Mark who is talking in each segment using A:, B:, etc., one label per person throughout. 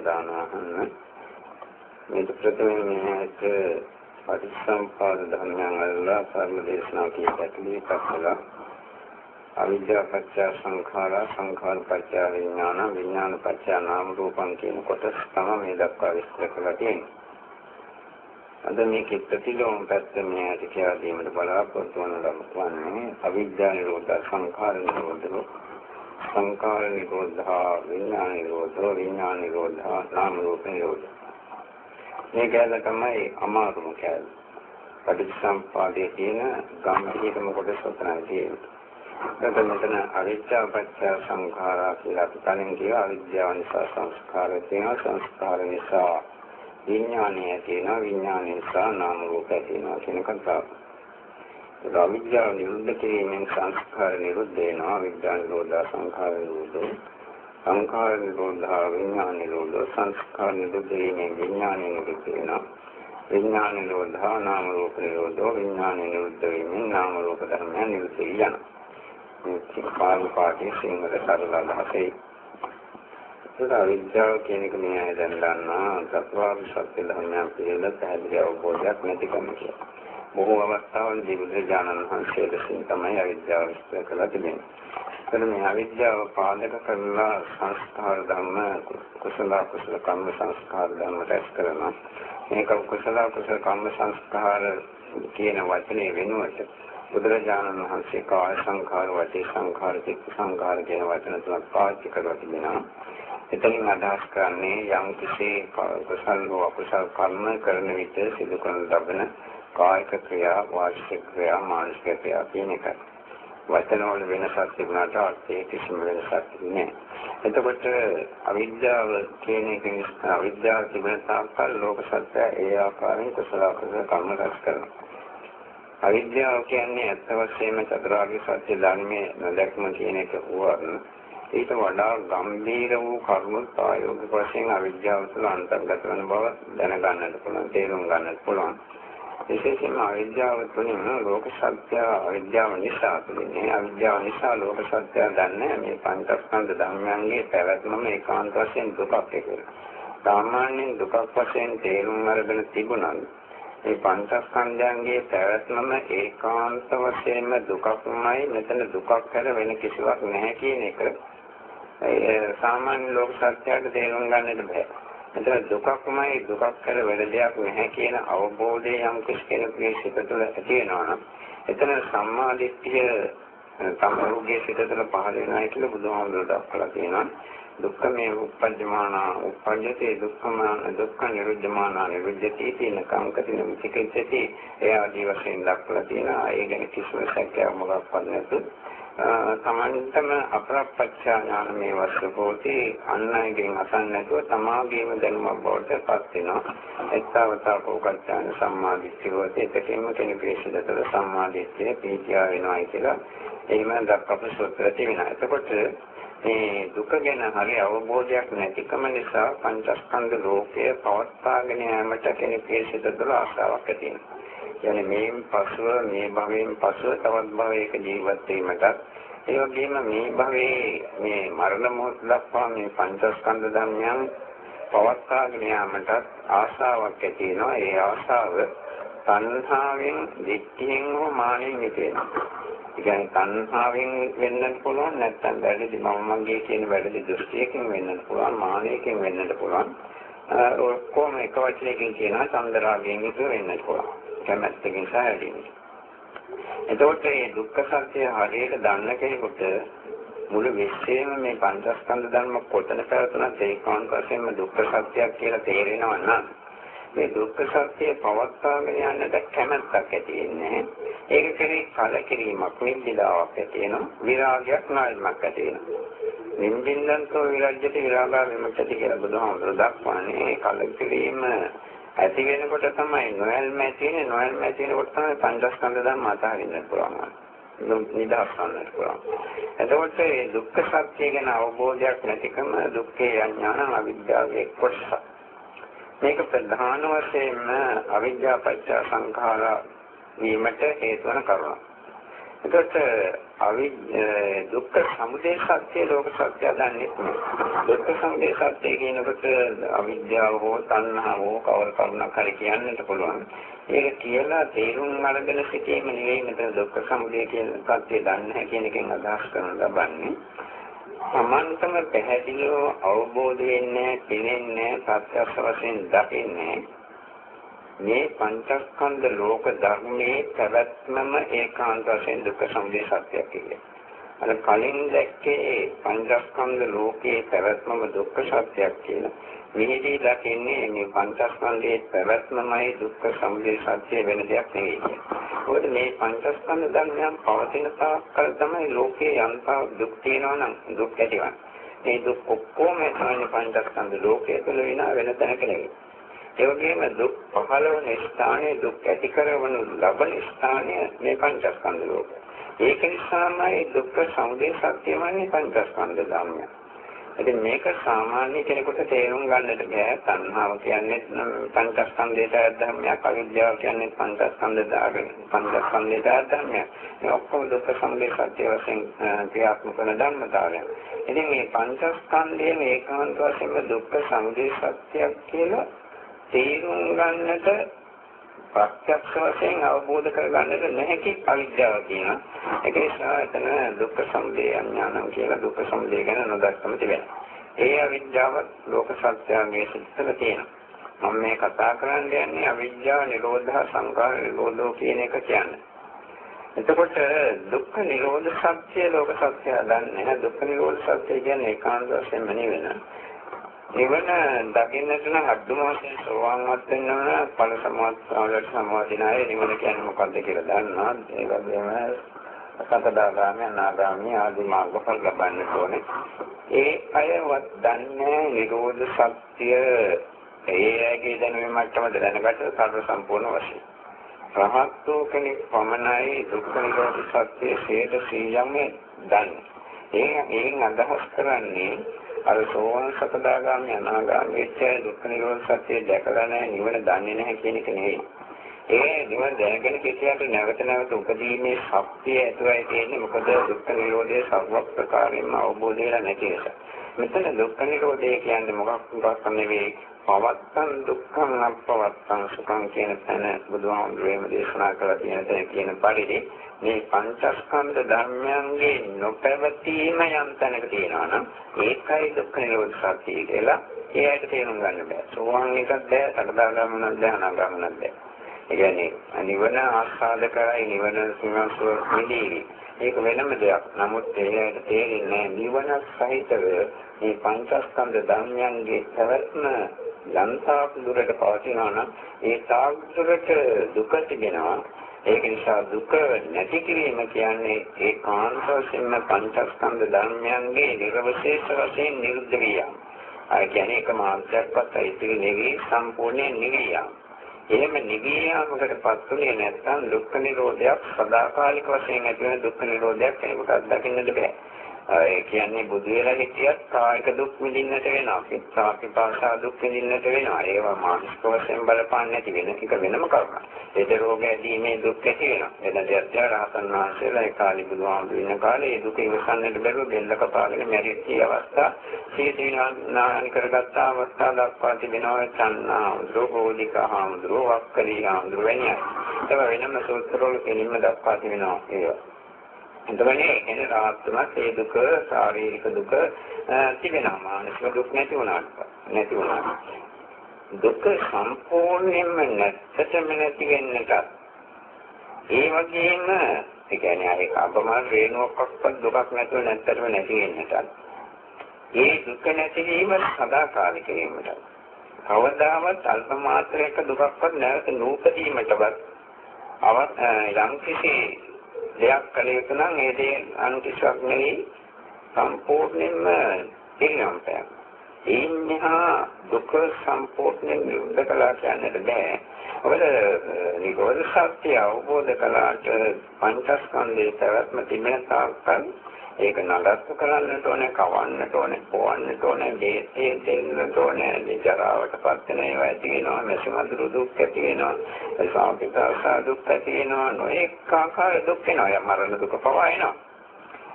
A: සාවධාන අහන්න. මේ ප්‍රථමයෙන් මේක පටිච්චසමුප්පාද ධර්මයන් වල කර්ම දේශනා කියපත් කළා. අවිද්‍යා පත්‍ය සංඛාරා සංඛාර පත්‍ය විඥාන විඥාන පත්‍ය නාම රූපං කියන කොටස් තමයි මේ දක්වා විස්තර කරලා තියෙන්නේ. අද මේකේ ප්‍රතිලෝම පැත්ත මේ ඇති කියලා දීමට බලාපොරොත්තු වන ලබන්නේ අවිද්‍යා නිරෝධ සංඛාර නිරෝධ සංඛාර නිරෝධ විඥාන නිරෝධ විඥාන නිරෝධ නාම රූප නිරෝධ මේ ගැල තමයි අමාරුම කැල පටිච්චසම්පාදයේ තියෙන ගම්භීරම කොටස තමයි තියෙන්නේ. එතකොට මෙතන අවිද්‍යාව පත්‍ය සංඛාරා කියලා අපි කලින් කියවා අවිද්‍යාව නිසා සංස්කාර තියෙනවා. සංස්කාර නිසා විඥානය තියෙනවා. විඥානය නිසා නාම රූප තියෙනවා කියන කතාව. ඒක අවිද්‍යාව නිරුද්ධ කිරීමෙන් සංස්කාර නිරුද්ධ වෙනවා විඥාන නිරෝධ සංඛාර නිරෝධ සංඛාර නිරෝධ විඥාන නිරෝධ සංස්කාර නිරුද්ධ වීමෙන් විඥානය නිරුද්ධ වෙනවා විඥාන නිරෝධ නාම රූප නිරෝධ විඥාන නිරුද්ධ වීමෙන් නාම රූප ධර්මයන් නිරුද්ධ වෙනවා. මේ පාළි පාඨයේ සිංහල සරල අදහසයි ඒක අවිද්‍යාව කියන එක මේ අය දැන් දන්නා චතුරාර්ය සත්‍ය ධර්මයන් පිළිබඳ පැහැදිලි අවබෝධයක් නැතිකම කියලා. බොහෝ අවස්ථාවලදී බුදුරජාණන් වහන්සේ දෙසින් තමයි අවිද්‍යාව විස්තර කළා තිබෙන්නේ. එතන මේ අවිද්‍යාව පාදක කරලා සංස්කාර ධර්ම කුසල කුසල කම්ම සංස්කාර ධර්ම රැස් කරනවා. මේක කුසල කුසල කම්ම සංස්කාර කියන වචනේ වෙනුවට බුදුරජාණන් වහන්සේ කාය සංඛාර වචේ සංඛාර චිත්ත සංඛාර කියන වචන තුනක් පාවිච්චි කරලා තිබෙනවා. එතනින් අදහස් කරන්නේ යම් කිසි කුසල හෝ අකුසල කර්ම කරන විට සිදු කරන ලබන කායික ක්‍රියා වාචික ක්‍රියා මානසික ක්‍රියා කියන එක. වචන වල වෙනසක් තිබුණාට අර්ථයේ කිසිම වෙනසක් නැහැ. එතකොට අවිද්‍යාව කියන එකෙන් අවිද්‍යාව තිබෙන තාක්කල් ලෝක සත්‍ය ඒ ආකාරයෙන් කුසල අකුසල කර්ම රැස් කරනවා. අවිද්‍යාව කියන්නේ අත්ත වශයෙන්ම චතුරාර්ය සත්‍ය ධර්මයේ නොදැක්ම කියන එක වුණා. ඊට වඩා ගම්භීර වූ කරුණු ප්‍රායෝගික වශයෙන් අවිද්‍යාව තුළ අන්තර්ගත වන බව දැනගන්නට පුළුවන් තේරුම් ගන්නට පුළුවන් විශේෂයෙන්ම අවිද්‍යාව තුළින් ලෝක සත්‍ය අවිද්‍යාව නිසා තුළින් අවිද්‍යාව නිසා ලෝක සත්‍ය දන්නේ මේ පංචස්කන්ධ ධර්මයන්ගේ පැවැත්මම ඒකාන්ත වශයෙන් දුකක් කියලා. සාමාන්‍යයෙන් දුකක් වශයෙන් තේරුම් අරගෙන තිබුණා මේ පංචස්කන්ධයන්ගේ පැවැත්මම ඒකාන්ත වශයෙන්ම දුකක්මයි මෙතන දුකක් හැර වෙන කිසිවක් නැහැ කියන එක සාමාන්‍ය ලෝක සත්‍යයට තේරුම් ගන්නට බෑ. එතන දුකක්මයි දුකක් කර වෙන දෙයක් නැහැ කියන අවබෝධය යම් කෙනෙකුගේ සිත තුළ ඇති වෙනවා නම් එතන සම්මා දිට්ඨිය සම්මුගේ සිත තුළ පහළ වෙනවා කියලා බුදුහාමුදුරුවෝ දක්වලා තියෙනවා. දුක්ඛ මේ උප්පජ්ජමාන උප්පජ්ජති දුක්ඛමාන දුක්ඛ නිරුද්ධමාන නිරුද්ධති කියන කාංකතින විචිකිච්ඡති ඒ ආදී වශයෙන් දක්වලා තියෙනවා. ඒ ගැන කිසිම සැකයක් මොකක්වත් නැතුව තමන්ටම අපරප්පච්චා ඥාන මේ වස්තුකෝටි අන්නයිගෙන් අසන්න නැතුව තමාගේම දැනුමක් බවට පත් වෙනවා. එත්තවතා කෝකච්ඡාන සම්මාදිට්ඨියෝති එතකින්ම කෙනෙකුගේ සිතට සම්මාදිට්ඨිය පීතිය වෙනවායි කියලා එහෙම දක්වපු සූත්‍ර තියෙනවා. එතකොට මේ දුක ගැන හරි අවබෝධයක් නැතිකම නිසා පංචස්කන්ධ ලෝකය පවත්වාගෙන යාමට කෙනෙකුගේ සිත තුළ ආශාවක් ඇති වෙනවා. කියන්නේ මේන් පසුව මේ භවයෙන් පසුව තවත් භවයක ජීවත් වීමටත් ඒ වගේම මේ භවයේ මේ මරණ මොහොත දක්වා මේ පංචස්කන්ධ ධර්මයන් පවත්වාගෙන යාමටත් ආශාවක් ඇති වෙනවා. ඒ ආශාව තණ්හාවෙන්, දික්තියෙන් හෝ මානෙන් ඉතේනවා. ඒ කියන්නේ තණ්හාවෙන් වෙන්නත් පුළුවන් නැත්නම් වැරදි මම මගේ කියන වැරදි දෘෂ්ටියකින් වෙන්නත් පුළුවන් මානෙකින් වෙන්නත් පුළුවන්. ඔක්කොම එක වචනයකින් කියනවා චන්දරාගයෙන් යුතුව වෙන්නත් පුළුවන්. කැමැත්තකින් සායදීනේ. එතකොට මේ දුක්ඛ සත්‍ය හරියට දන්න කෙනෙකුට මුළු විශ්වයේම මේ පංචස්කන්ධ ධර්ම කොතන පැවතුනත් ඒකාන්ත වශයෙන්ම දුක්ඛ සත්‍යයක් කියලා තේරෙනවා නම් මේ දුක්ඛ සත්‍ය පවත්වාගෙන යන්නට කැමැත්තක් ඇති වෙන්නේ. ඒක කෙරේ කලකිරීමක් නිදිලාවක් ඇති වෙනවා. විරාගයක් නායමක් ඇති වෙනවා. නින්දින්නන්තෝ විරජ්‍යති විරාගා විමුක්ති කියලා බුදුහාමුදුරුවෝ දක්වන්නේ කලකිරීම ඇති වෙනකොට තමයි නොයල්ම ඇති වෙන්නේ නොයල්ම ඇති වෙනකොට තමයි පංචස්කන්ධ ධර්ම අතහරින්න පුළුවන්. නිදහස් ගන්නට පුළුවන්. එතකොට මේ දුක්ඛ සත්‍ය ගැන අවබෝධයක් නැතිකම දුක්ඛේ අඥාන අවිද්‍යාවේ කොටස. මේක ප්‍රධාන වශයෙන්ම අවිද්‍යා පත්‍ය සංඛාර වීමට හේතු වන කරුණ. එතකොට අවි දුක්ඛ සමුදය සත්‍ය ලෝක සත්‍ය දන්නේ දුක්ඛ සමුදය සත්‍ය කියනකොට අවිද්‍යාව හෝ තණ්හාව හෝ කවර කරුණක් හරි කියන්නට පුළුවන්. ඒක කියලා තේරුම් අරගෙන සිටීම නෙවෙයි මෙතන දුක්ඛ සමුදය කියන සත්‍ය දන්නේ කියන එකෙන් අදහස් කරන ලබන්නේ. සමන්තම පැහැදිලිව අවබෝධ වෙන්නේ, පිළිෙන්නේ, සත්‍යස්ස වශයෙන් දකින්නේ මේ පංචස්කන්ධ ලෝක ධර්මයේ පැවැත්මම ඒකාන්ත වශයෙන් දුක්ඛ සමුදය සත්‍යයක් කියන්නේ. අර කලින් දැක්කේ පංචස්කන්ධ ලෝකයේ පැවැත්මම දුක්ඛ සත්‍යයක් කියලා. මෙහිදී දකින්නේ මේ පංචස්කන්ධයේ පැවැත්මමයි දුක්ඛ සමුදය සත්‍ය වෙන දෙයක් නෙවෙයි. මොකද මේ පංචස්කන්ධ ධර්මයන් පවතින තාක්කල් තමයි ලෝකේ යන්තා දුක් තියෙනවා නම් දුක් ඇතිවන්නේ. මේ දුක් ඔක්කොම තමයි පංචස්කන්ධ ලෝකයේ තුල විනා වෙන තැනක නෙවෙයි. ඒ වගේම දුක් පහළ වන ස්ථානයේ දුක් ඇති කරවනු ලබන ස්ථානය මේ පංචස්කන්ධ ලෝකය. ඒක නිසාමයි දුක්ඛ සමුදය සත්‍යමයි පංචස්කන්ධ ධර්මය. ඉතින් මේක සාමාන්‍ය කෙනෙකුට තේරුම් ගන්නට බෑ. තණ්හාව කියන්නේ පංචස්කන්ධයට ධර්මයක්, අවිද්‍යාව කියන්නේ පංචස්කන්ධ ධර්ම, පංචස්කන්ධයට ධර්මයක්. මේ ඔක්කොම දුක්ඛ සමුදය සත්‍ය වශයෙන් ක්‍රියාත්මක කරන ධර්මතාවය. ඉතින් මේ පංචස්කන්ධයේ ඒකාන්ත වශයෙන්ම දුක්ඛ සමුදය සත්‍යයක් කියලා තේරුම් ගන්නට ප්‍රත්‍යක්ෂ වශයෙන් අවබෝධ කරගන්නට නැහැකි අවිද්‍යාව කියනවා. ඒක නිසා එතන දුක්ඛ සමුදය අඥානං කියලා දුක්ඛ සමුදය ගැන නොදක්කම තිබෙනවා. ඒ අවිද්‍යාව ලෝක සත්‍යයේ සිත්තල තියෙනවා. මම මේ කතා කරන්න යන්නේ අවිද්‍යාව නිරෝධ සංකාර නිරෝධෝ කියන එක කියන්නේ. එතකොට දුක්ඛ නිරෝධ සත්‍ය ලෝක සත්‍ය දන්නේ දුක්ඛ නිරෝධ සත්‍ය කියන්නේ ඒකාන්ත වශයෙන්ම නෙවෙයි. නිවන දකින්නට නම් අද්දුම වශයෙන් සෝවාන්වත් වෙන්න ඕන ඵල සමාධියට සමාදිනායේ නිවන කියන්නේ මොකක්ද කියලා දන්නවා. ඒ වගේම සතදාගාමී අනාගාමී ආදී මාර්ගඵල ලබන්න ඕනේ. ඒ අයවත් දන්නේ නිරෝධ සත්‍ය ඒ ඇගේ දැනුම මට්ටමද දැනගත්ත සර්ව සම්පූර්ණ වශයෙන්. රහත්ෝ කෙනෙක් පමණයි දුක්ඛ නිරෝධ සත්‍ය හේත සියයම දන්නේ. ඒ එයින් අදහස් කරන්නේ අර සෝවාන් සකදාගාමී අනාගාමී වෙච්ච දුක්ඛ නිරෝධ සත්‍ය දැකලා නැහැ නිවන දන්නේ නැහැ කියන එක නෙවෙයි. ඒ නිවන දැනගෙන කිසියට නැවත නැවත උපදීමේ ශක්තිය ඇතුළයි තියෙන්නේ මොකද දුක්ඛ නිරෝධයේ සර්ව ප්‍රකාරයෙන්ම අවබෝධ වෙලා නැති නිසා. මෙතන දුක්ඛ නිරෝධය කියන්නේ මොකක් මොකක් නෙවෙයි පවත්තං දුක්ඛං අපවත්තං සුඛං කියන තැන බුදුහාමුදුරේම දේශනා කළා කියන තැන කියන පරිදි මේ පංචස්කන්ධ ධර්මයන්ගේ නොපැවතීම යම් තැනක තියෙනවා නම් ඒකයි දුක්ඛ නිරෝධ සත්‍ය කියලා ඒකට තේරුම් ගන්න බෑ. සෝවාන් එකක් බෑ, සකදාගාමනක් බෑ, අනාගාමනක් බෑ. ඒ කියන්නේ නිවන ආස්වාද කරයි නිවන සුවසුව නිදී. ඒක වෙනම දෙයක්. නමුත් ඒකට තේරෙන්නේ නිවන සහිතව මේ පංචස්කන්ධ ධර්මයන්ගේ පැවැත්ම යන්තාක් දුරට පවතිනවා නම් ඒ තාක් දුරට දුක තිබෙනවා ඒක නිසා දුක නැති කිරීම කියන්නේ ඒ කාන්ත වශයෙන්ම පංචස්කන්ධ ධර්මයන්ගේ නිර්වශේෂ වශයෙන් නිරුද්ධ වියම. ඒ කියන්නේ එක මාර්ගයක්වත් ඉතිරි නෙවි සම්පූර්ණයෙන් නිවියම්. එහෙම නිවියාමකටපත් උනේ නැත්නම් දුක්ඛ නිරෝධයක් සදාකාලික වශයෙන් ඇති වෙන දුක්ඛ නිරෝධයක් කෙනෙකුට දකින්නට බෑ. ඒ කියන්නේ බුදු වෙලා හිටියත් කායික දුක් විඳින්නට වෙනවා. පිටාපි පාසා දුක් විඳින්නට වෙනවා. ඒවා මානසික වශයෙන් බලපාන්නේ නැති වෙන එක වෙනම කරුණක්. ඒද රෝග ඇදීමේ දුක් ඇති වෙනවා. එතන දෙයක් රහතන් වහන්සේලා ඒ කාලේ බුදුහාමුදුරු ඉන්න කාලේ ඒ දුක ඉවසන්නට බැරුව බෙල්ල කපාගෙන මැරිච්ච අවස්ථා සීතීනාන් කරගත්ත අවස්ථා දක්වා තිබෙනවා චන්නා රෝගෝලික හාමුදුරුවෝ වක්කලී හාමුදුරුවෝ වෙනිය. ඒක වෙනම සූත්‍රවල කෙලින්ම දක්වා තිබෙනවා ඒවා. එතකොට එන රාත්‍රමත් ඒ දුක ශාරීරික දුක තිබෙනවා. මානසික දුක් නැති වුණාට නැති වුණා දුක සම්පූර්ණයෙන්ම නැත්තටම නැති වෙන්නට ඒ වගේම ඒ කියන්නේ ඒක අපමාන රේණුවක්වත් දුකක් නැතුව නැත්තටම නැති වෙන්නට ඒ දුක නැතිවීම සදාකාලික වීමට කවදාවත් අල්ප මාත්‍රයක දුකක්වත් නැවත නූපදීමටවත් අව යම් කිසි දෙයක් කළ යුතු නම් ඒ දේ අනුකිසක් නෙවෙයි සම්පූර්ණයෙන්ම පිළිගන්නට. ඒන්හා දුක සම්පූර්ණයෙන් නිරුද්ධ කළා කියන්නට බෑ. ඔබට නිරෝධ සත්‍ය අවබෝධ කළාට පංචස්කන්ධයේ පැවැත්ම තිබෙන තාක්කල් ඒක නඩත්තු කරන්නට ඕනේ, කවන්නට ඕනේ, පොවන්නට ඕනේ, දේශේ දෙන්නට ඕනේ, ජරාවටපත් වෙන ඒවා ඇති වෙනවා, මෙසමදුරු දුක් ඇති වෙනවා, සාපිතාසා දුක් ඇති වෙනවා, නොඑක ආකාර දුක් වෙනවා, මරණ දුක පවා එනවා.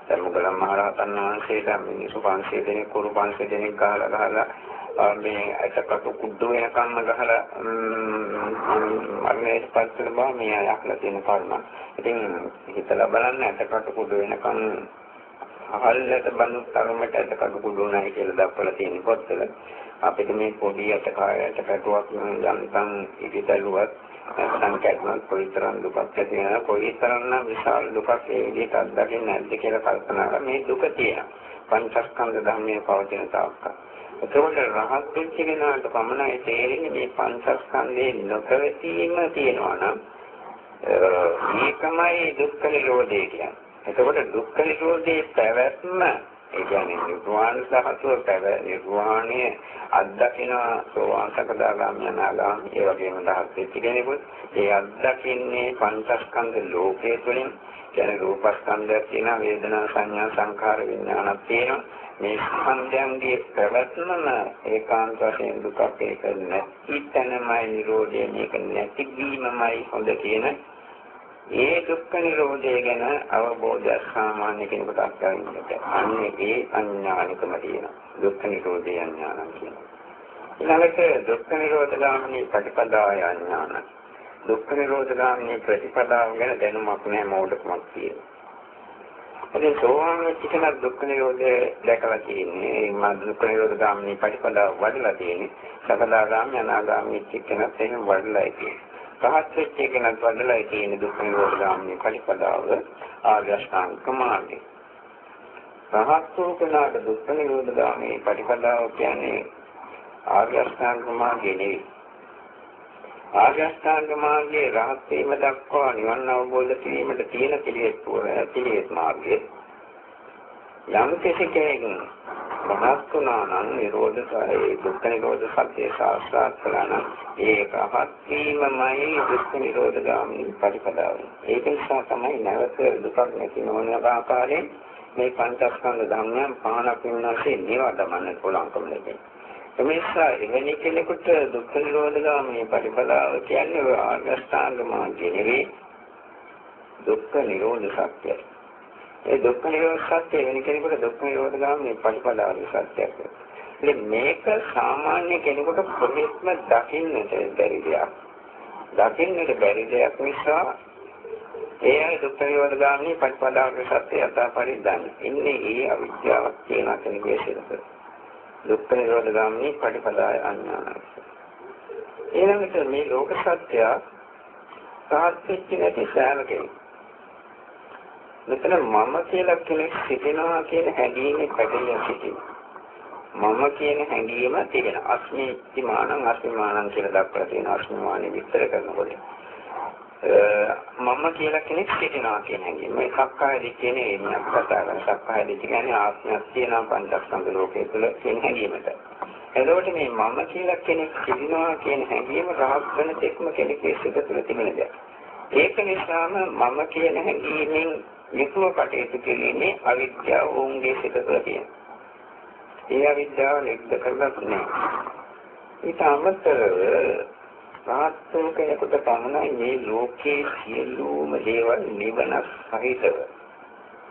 A: දැන් මුගලන් මහරහතන් වහන්සේට මිනිස්සු 500 දෙනෙක් කුරු 500 දෙනෙක් ගහලා ගහලා මේ අටකට කුඩු වෙනකම්ම ගහලා මරණයට පත් වෙන බව මේ අයක්ලා තියෙන කර්ම. ඉතින් හිතලා බලන්න අටකට කුඩු වෙනකම් අහල්ලට බඳු තරමට අටකට කුඩු නැහැ කියලා දක්වලා තියෙන පොත්වල. අපිට මේ පොඩි අටකාරයට පැටුවක් යන්තම් ඉදිතලුවත් නැත්නම් කැඩුනත් කොයිතරම් දුකක් ඇති වෙනවද කොයිතරම් විශාල දුකක් ඒ විදිහට අත්දකින්නේ නැද්ද කියලා කල්පනා කරලා මේ දුක තියෙනවා. පංචස්කන්ධ ධර්මයේ පවතින තාක්ක. ඒකවල රහත් වෙච්ච කෙනාට පමණයි තේරෙන්නේ මේ පංචස්කන්ධේ නොකවතීම තියෙනවා නම් මේකමයි දුක්ඛ නිරෝධය කියන්නේ. එතකොට දුක්ඛ නිරෝධයේ පැවැත්ම ඒ කියන්නේ නිර්වාණ සහතුව පැව නිර්වාණය අත්දකින සෝවාන් සකදාගාමී අනාගාමී ඒ වගේම දහස් වෙච්ච කෙනෙකුත් ඒ අත්දකින්නේ පංචස්කන්ධ ලෝකයේ තුලින්. කියන්නේ රූපස්කන්ධයක් තියෙනවා වේදනා සංඥා සංඛාර විඥානක් තියෙනවා. මේ ස්කන්ධයන්ගේ පැවැත්මම ඒකාන්ත වශයෙන් දුකක් ඒක නැති තැනමයි නිරෝධය මේක නැති වීමමයි හොඳ කියන ඒ දුක්ඛ නිරෝධය ගැන අවබෝධය සාමාන්‍ය කෙනෙකුට අත්දැකීමට අන්නේ ඒ අඥානිකම තියෙනවා. දුක්ඛ නිරෝධය අඥානං කියනවා. ඊළඟට දුක්ඛ නිරෝධ ගාමිනී ප්‍රතිපදාය අඥාන. දුක්ඛ නිරෝධ ගාමිනී ප්‍රතිපදාව ගැන දැනුමක් නැහැ මෝඩකමක් තියෙනවා. ඉතින් සෝවාන් වෙච්ච කෙනෙක් දුක්ඛ නිරෝධය දැකලා තියෙන්නේ. මා දුක්ඛ නිරෝධ ගාමිනී ප්‍රතිපදාව වඩලා තියෙන්නේ. සකදාගාමී අනාගාමී චිත්තනත් එහෙම වඩලා තියෙන්නේ. රහත් වෙච්ච කෙනෙක් වඩලා තියෙන දුක් නිරෝධ ගාමිනී පරිපදාව ආර්ය අෂ්ටාංගික මාර්ගය. රහත් වූ කෙනාට දුක් නිරෝධ ගාමිනී පරිපදාව කියන්නේ ආර්ය අෂ්ටාංග මාර්ගය නෙවෙයි. ආර්ය අෂ්ටාංග මාර්ගයේ රහත් වීම දක්වා නිවන් අවබෝධ කිරීමට තියෙන පිළිවෙත් පිළිවෙත් මාර්ගය. යම් කෙනෙක් රහත් වුණා නම් නිරෝධ සහේ දුක් නිරෝධ සත්‍ය සාක්ෂාත් කළා නම් ඒක රහත් වීමමයි දුක් නිරෝධ ගාමී ප්‍රතිපදාව. ඒක නිසා තමයි නැවත දුකක් නැති නොවන ආකාරයෙන් මේ පංචස්කන්ධ ධර්මයන් පහනක් වෙනවාසේ නිවා දමන්න පුළුවන්කම ලැබෙන්නේ. එමේසා එවැනි කෙනෙකුට දුක් නිරෝධ ගාමී ප්‍රතිපදාව කියන්නේ ආගස්ථාංග මාර්ගය නෙවෙයි දුක්ඛ නිරෝධ සත්‍යය. ඒ දුක්ඛ නිරෝධ සත්‍ය වෙන කෙනෙකුට දුක්ඛ නිරෝධ ගාමී ප්‍රතිපදාවේ සත්‍යයක්. ඉතින් මේක සාමාන්‍ය කෙනෙකුට කොහෙත්ම දකින්නට බැරි දෙයක්. දකින්නට බැරි දෙයක් නිසා ඒ අය දුක්ඛ නිරෝධ ගාමී ප්‍රතිපදාවේ සත්‍ය යථා පරිද්දන් ඉන්නේ ඒ අවිද්‍යාවක් කියන කෙනෙකුගේ සිතක. දුක්ඛ නිරෝධ ගාමී ප්‍රතිපදාය අඥානයි. ඊළඟට මේ ලෝක සත්‍ය සාහිත්‍ය නැති සෑම කෙනෙක් මෙතන මම කියලා කෙනෙක් සිටිනවා කියන හැඟීමේ පැටලිය සිටිනවා. මම කියන හැඟීම තිබෙන අස්මිති මානං අස්මිමානං කියලා දක්වලා තියෙන අස්මිමානෙ විස්තර කරනකොට මම කියලා කෙනෙක් සිටිනවා කියන හැඟීම. මේ සක්කාය දිට්ඨියනේ එන්නේ අපි කතා කරන සක්කාය දිට්ඨිය කියන්නේ ආත්මයක් තියෙනවා පංචස්කන්ධ ලෝකයේ තුල කියන හැඟීමට. එතකොට මේ මම කියලා කෙනෙක් සිටිනවා කියන හැඟීම රහත් වෙන තෙක්ම කෙනෙකුගේ සිත තුළ තිබෙන දෙයක්. ඒක නිසාම මම කියන හැඟීමෙන් යුතුව කටයුතු කිරීමේ අවිද්‍යාව වුන්ගේ සිත තුළ තියෙනවා. ඒ අවිද්‍යාව නික්ද කරගත් නෑ. ඊට අමතරව රාහත්ෝ කෙනෙකුට පමණයි මේ ලෝකයේ සියලුම දේවල් නිවන සහිතව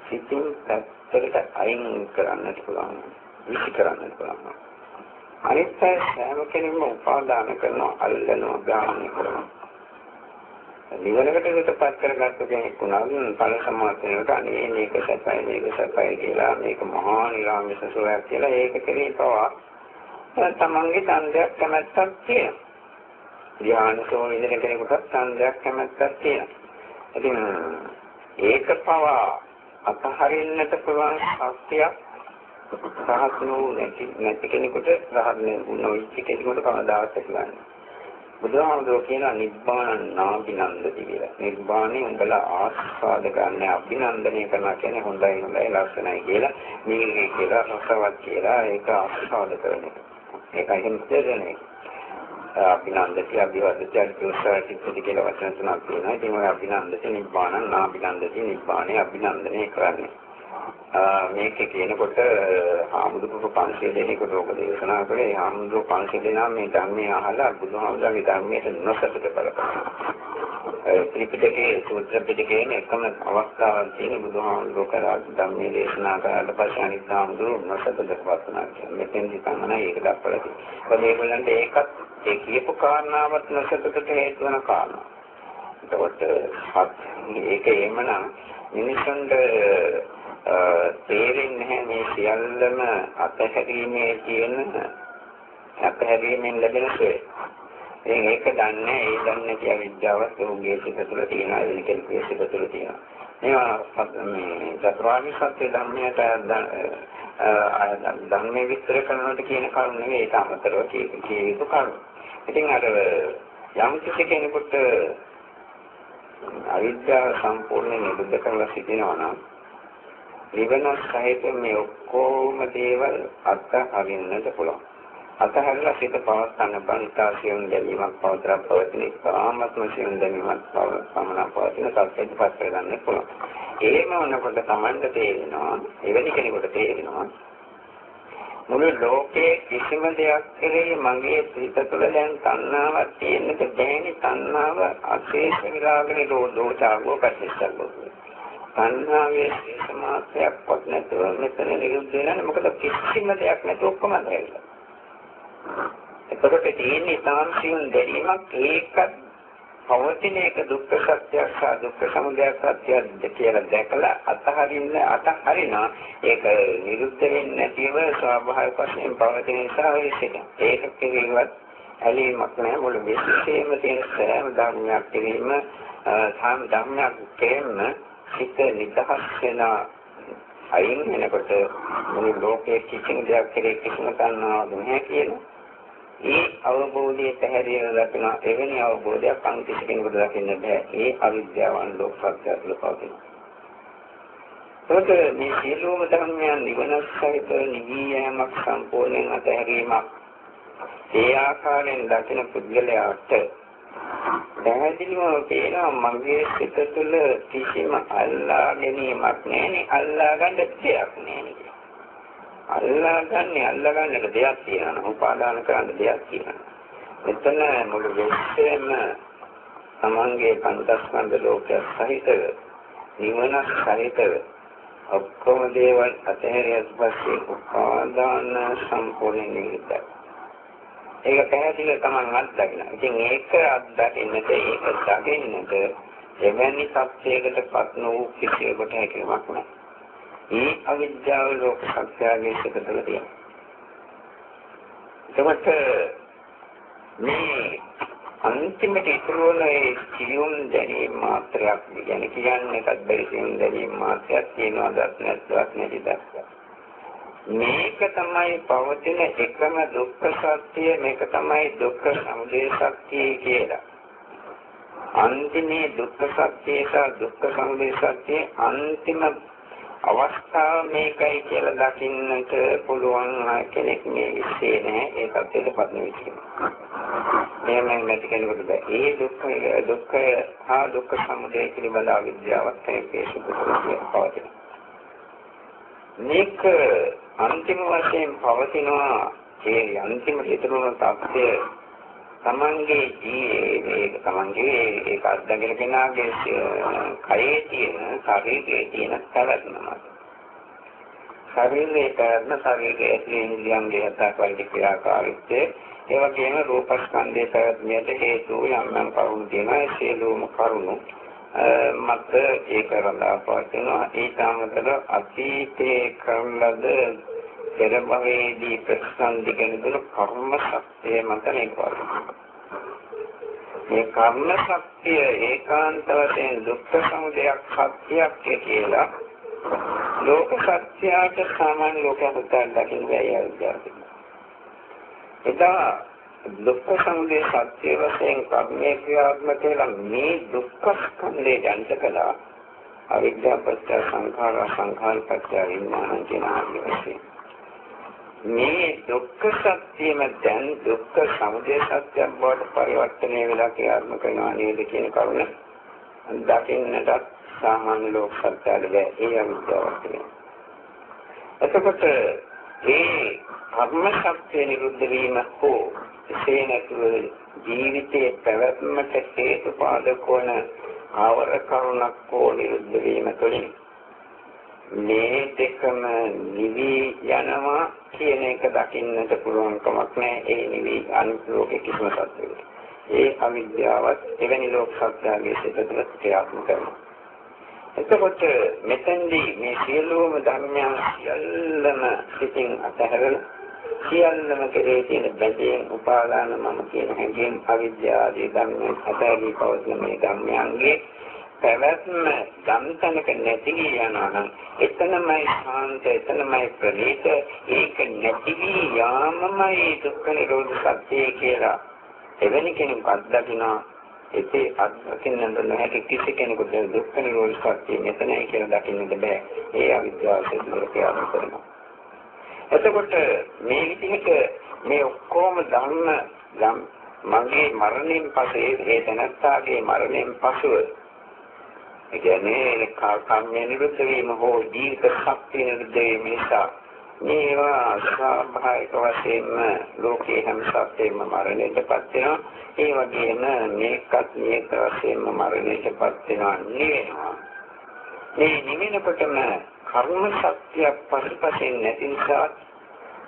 A: සිතින් පැත්තකට අයින් කරන්නට පුළුවන්. විසි කරන්නට පුළුවන්. අනිත් අය සෑම කෙනෙක්ම උපාදාන කරනවා, අල්ලනවා, ගාමනය කරනවා. නිවනකට හිතපත් කරගත්ත කෙනෙක් වුණත් ඵල සමාප්තියට අනේ මේක සැපයි මේක සැපයි කියලා මේක මහා නිරාමිස සෝයක් කියලා ඒක කෙරේ පවා තමන්ගේ ඡන්දයක් කැමැත්තක් තියෙනවා. ධ්‍යානසෝ විදින කෙනෙකුට ඡන්දයක් කැමැත්තක් තියෙනවා. ඉතින් ඒක පවා අතහරින්නට පුළුවන් ශක්තියක් රහත් නෝ නැති නැති කෙනෙකුට රහත් නොවිච්ච කෙනෙකුට කවදාවත් නැහැ. බුදුහාමුදුරුවෝ කියනවා නිබ්බාන නාබිනන්දති කියලා. නිබ්බානේ උඹලා ආස්වාද ගන්න අභිනන්දනය කරනවා කියන්නේ හොඳයි හොඳයි ලස්සනයි කියලා. මේකේ කියලා රසවත් කියලා ඒක ආස්වාද කරන එක. ඒකයි හිතන්නේ. අභිනන්දති අභිවදති අභිවසාරිති කියලා වචන තුනක් තියෙනවා. ඉතින් ඔය අභිනන්දති නිබ්බාන නාබිනන්දති නිබ්බානේ අභිනන්දනය කරන්නේ. මේක කියනකොට ආමුදුක පන්සිල් දෙනෙකුට ඕක දේශනා කළේ ආමුදුක පන්සිල් දෙනා මේ ධර්මයේ අහලා බුදුහාමුදුරගේ ධර්මයට නොසතුට බලපෑවා. ත්‍රිපිටකයේ සූත්‍ර පිටකයේ එකම අවස්ථාවක් තියෙන බුදුහාමුදුරුවෝ කරා ධම්මයේ දේශනා කරාට පස්සේ අනිත් ආමුදුරුවෝ නොසතදකවත් වුණා කියන්නේ. මෙතෙන්දි තමයි ඒක දක්වලා තියෙන්නේ. ඒකද ඒගොල්ලන්ට ඒකත් ඒ කියපු කාරණාවත් නොසතකට හේතු වෙන කාරණා. එතකොට ඒක එහෙමනම් මිනිසුන්ට තේරෙන්නේ නැහැ මේ සියල්ලම අතහැරීමේ තියෙන අතහැරීමෙන් ලැබෙන සුවය. ඉතින් ඒක දන්නේ ඒ දන්නේ කිය විද්‍යාවත් ඔහුගේ සිත තුළ තියෙනවා වෙන කෙනෙකුගේ සිත තුළ තියෙනවා. මේවා මේ චතුරාර්ය සත්‍ය ධර්මයට ධර්මයේ විස්තර කරනකොට කියන කරුණ නෙවෙයි ඒක අමතරව කිය යුතු කරුණ. ඉතින් අර යම් කිසි කෙනෙකුට අවිද්‍යාව සම්පූර්ණයෙන් නිරුද්ධ කරලා සිටිනවා නම් නිවන සහිත මේ ඔක්කොම දේවල් අත්හරින්නට පුළුවන්. අතහැරලා සිත පවත්න්න බන්තා සියුම් දැමීමක් පවතර පවතින ඉතාමත්ම සියුම් දැමීමක් පමණ පවතින තත්ත්වයට පත් කරගන්න පුළුවන්. ඒම වුණකොට Tamanට තේරෙනවා එවැනි කෙනෙකුට තේරෙනවා මුළු ලෝකයේ කිසිම දෙයක් කෙරෙහි මගේ සිත තුළ දැන් තණ්හාවක් තියෙන්නට බැහැ තණ්හාව අශේෂ විරාගනේ දෝෂාවෝ පටිච්චසමුප්පාදෝ තණ්හාවේ සමාසයක්වත් නැතුව මෙතන නිරුද්ධ වෙනවා මොකද කිසිම දෙයක් නැතුව ඔක්කොම දැල්ලා එතකොට තියෙන්නේ සාංශියුන් දැරීමක් ඒකත් පවතින එක දුක්ඛ සත්‍යයක් සහ දුක්ඛ සමුදය සත්‍යයක් කියලා දැකලා අතහරින්න අතහරිනවා ඒක නිරුද්ධ වෙන්නේ නැතිව ස්වභාවික වශයෙන් පවතින නිසා ඒක කෙරෙහිවත් ඇලීමක් නැහැ. මුළු විශ්වයේම තියෙන සෑම ධර්මයක් කෙරෙහිම සාම ධර්මයක් කෙරෙහිම සිත නිදහස් වෙන අයින් වෙනකොට මුළු ලෝකයේ කිසිම දෙයක් කෙරෙහි කිසිම තණ්හාවක් නැහැ කියනවා ඒ අවබෝධය පැහැදිලිව දකින එවැනි අවබෝධයක් අන් කිසි කෙනෙකුට දකින්න බෑ. ඒ අවිද්‍යාවන් ලෝක සත්‍ය තුළ පවතින. ඒකට මේ සියලුම ධර්මයන් නිවන සහිත නිවීමක් සම්පූර්ණයෙන් අතහැරීමක්. ඒ ආකාරයෙන් දකින පුද්ගලයාට පැහැදිලිවම පේනවා මගේ සිත තුළ කිසිම අල්ලා ගැනීමක් නැහැ අල්ලා ගන්න දෙයක් නැහැ අල්ලාගන්නේ අල්ලාගන්නට දෙයක් තියෙනවා උපාදාන කරන්න දෙයක් තියෙනවා මෙතන මුළු විශ්වයම තමන්ගේ පංචස්කන්ධ ලෝකය සහිතව නිවන සහිතව ඔක්කොම දේවල් අතහැරියත් පස්සේ උපාදාන සම්පූර්ණ නිවිතයි ඒක පැහැදිලිව තමන් අත්දකිනවා ඉතින් ඒක අත්දකින්නට ඒක දකින්නට එවැනි සත්‍යයකට පත් නොවූ කිසියකට හැකියාවක් නැහැ. ඒ අවිද්‍යාව ලෝක සත්‍යයේ සිටතල තියෙනවා. එතකොට මේ අන්තිමට ඉතුරු වන ඒ සියුම් දැනීම මාත්‍රයක් කියන්නේ කියන්නේ එකක් බැරි සියුම් දැනීම මාත්‍රයක් තියෙනවද නැත්නම් නැතිද මේක තමයි පවතින එකම දුක්ඛ සත්‍ය මේක තමයි දුක්ඛ සමුදය සත්‍ය කියලා. අන්තිමේ දුක්ඛ සත්‍ය සහ දුක්ඛ සමුදය සත්‍ය අන්තිම අවස්ථාව මේකයි කියලා දකින්නට පුළුවන් කෙනෙක් මේ විශ්ේ නැහැ ඒ තත්ත්වයටපත් නෙවෙයි. මෙහෙම නැති කෙනෙකුට බෑ. ඒ දුක්ඛය දුක්ඛය හා දුක්ඛ සමුදය පිළිබඳ අවිද්‍යාවත් ඒකේ සුදුසුකම් පවතින. මේක අන්තිම වශයෙන් පවතිනවා ඒ අන්තිම ඉතුරුන තත්ත්වය තමන්ගේ ජීවේ තමන්ගේ ඒක අත්දැකගෙන කෙනාගේ කයේ තියෙන ශරීරයේ තියෙන පැවැත්මක් ශරීරයේ පැවැත්ම ශරීරයේ ඇතුළේ ඉන්ද්‍රියන්ගේ යථාකාලික ක්‍රියාකාරීත්වය ඒ වගේම රූපස්කන්ධයේ පැවැත්මට හේතු යම් යම් කරුණු තියෙනවා. ඒ සියලුම කරුණු මත ඒක රඳා පවතිනවා ඒ තමතර අතීතයේ කරන ලද පෙර භවයේදී ප්‍රතිසන්දි කෙනෙකුට කර්ම ශක්තිය මත නිර්වාණය. මේ කර්ම ශක්තිය ඒකාන්ත වශයෙන් දුක්ඛ සමුදයක් සත්‍යයක් කියලා ලෝක සත්‍යයට සාමාන්‍ය ලෝකයට දකින්න බැහැ අවිද්‍යාව. එදා දුක්ඛ සමුදය සත්‍ය වශයෙන් කර්මයේ ක්‍රියාත්මක කියලා මේ දුක්ඛ ස්කන්ධය ජනිත කළා. අවිද්‍යාව පත්‍ය සංඛාර සංඛාර පත්‍ය විඥාන කියන ආකාරයෙන් මේ දුක්ඛ සත්‍යම දැන් දුක්ඛ සමුදය සත්‍යයක් බවට පරිවර්තනය වෙලා ක්‍රියාත්මක වෙනවා නේද කියන කරුණ දකින්නට සාමාන්‍ය ලෝක සත්‍යවල බෑ. ඒ අවිද්‍යාවක් තියෙනවා. එතකොට මේ කර්ම ශක්තිය නිරුද්ධ වීම හෝ එසේ නැතුව ජීවිතයේ පැවැත්මට හේතු පාදක වන ආවර කරුණක් හෝ නිරුද්ධ වීම තුළින් මේ දෙකම නිවි යනවා කියන එක දකින්නට පුළුවන් කමක් නැහැ ඒ නිවි අනිත් ලෝකේ කිසිම සත්‍යයකට. ඒ අවිද්‍යාවත් එවැනි ලෝක සත්‍යයේ සිට තුළ ක්‍රියාත්මක කරනවා. එතකොට මෙතෙන්දී මේ සියලුම ධර්මයන් සියල්ලම සිතින් අතහැරලා සියල්ලම කෙරේ තියෙන බැඳීම් උපාදාන මම කියන හැඟීම් අවිද්‍යාවදී ධර්මයන් අතහැරී පවතින මේ ධර්මයන්ගේ පැවැත්ම ධම්තනක නැති යනවා නම් එතනමයි ශාන්ත එතනමයි ප්‍රණීත ඒක නැති යාමමයි දුක්ඛ නිරෝධ සත්‍යය කියලා එවැනි කෙනෙක් අත්දකිනවා ඒකේ අත්දකින්නට නොහැකි කිසි කෙනෙකුට දුක්ඛ නිරෝධ සත්‍ය මෙතනයි කියලා දකින්නට බෑ. ඒ අවිද්‍යාව සිදුවරකයක් කරනවා. එතකොට මේ විදිහට මේ ඔක්කොම ධර්ම මගේ මරණයෙන් පස්සේ ඒ තනත්තාගේ මරණයෙන් පසුව ඒ කියන්නේ කාර්යය නිරුද්ධ වීම හෝ දීර්ඝ ශක්තිය නිරුද්ධ වීම නිසා මේවා ස්වාභාවික වශයෙන්ම ලෝකේ හැම සත්‍යෙම මරණයටපත් වෙනවා. ඒ වගේම මේකත් මේක වශයෙන්ම මරණයටපත් වෙනවා නෙවෙනවා. මේ නිවෙනකොටම කර්ම ශක්තියක් පසුපසින් නැති නිසා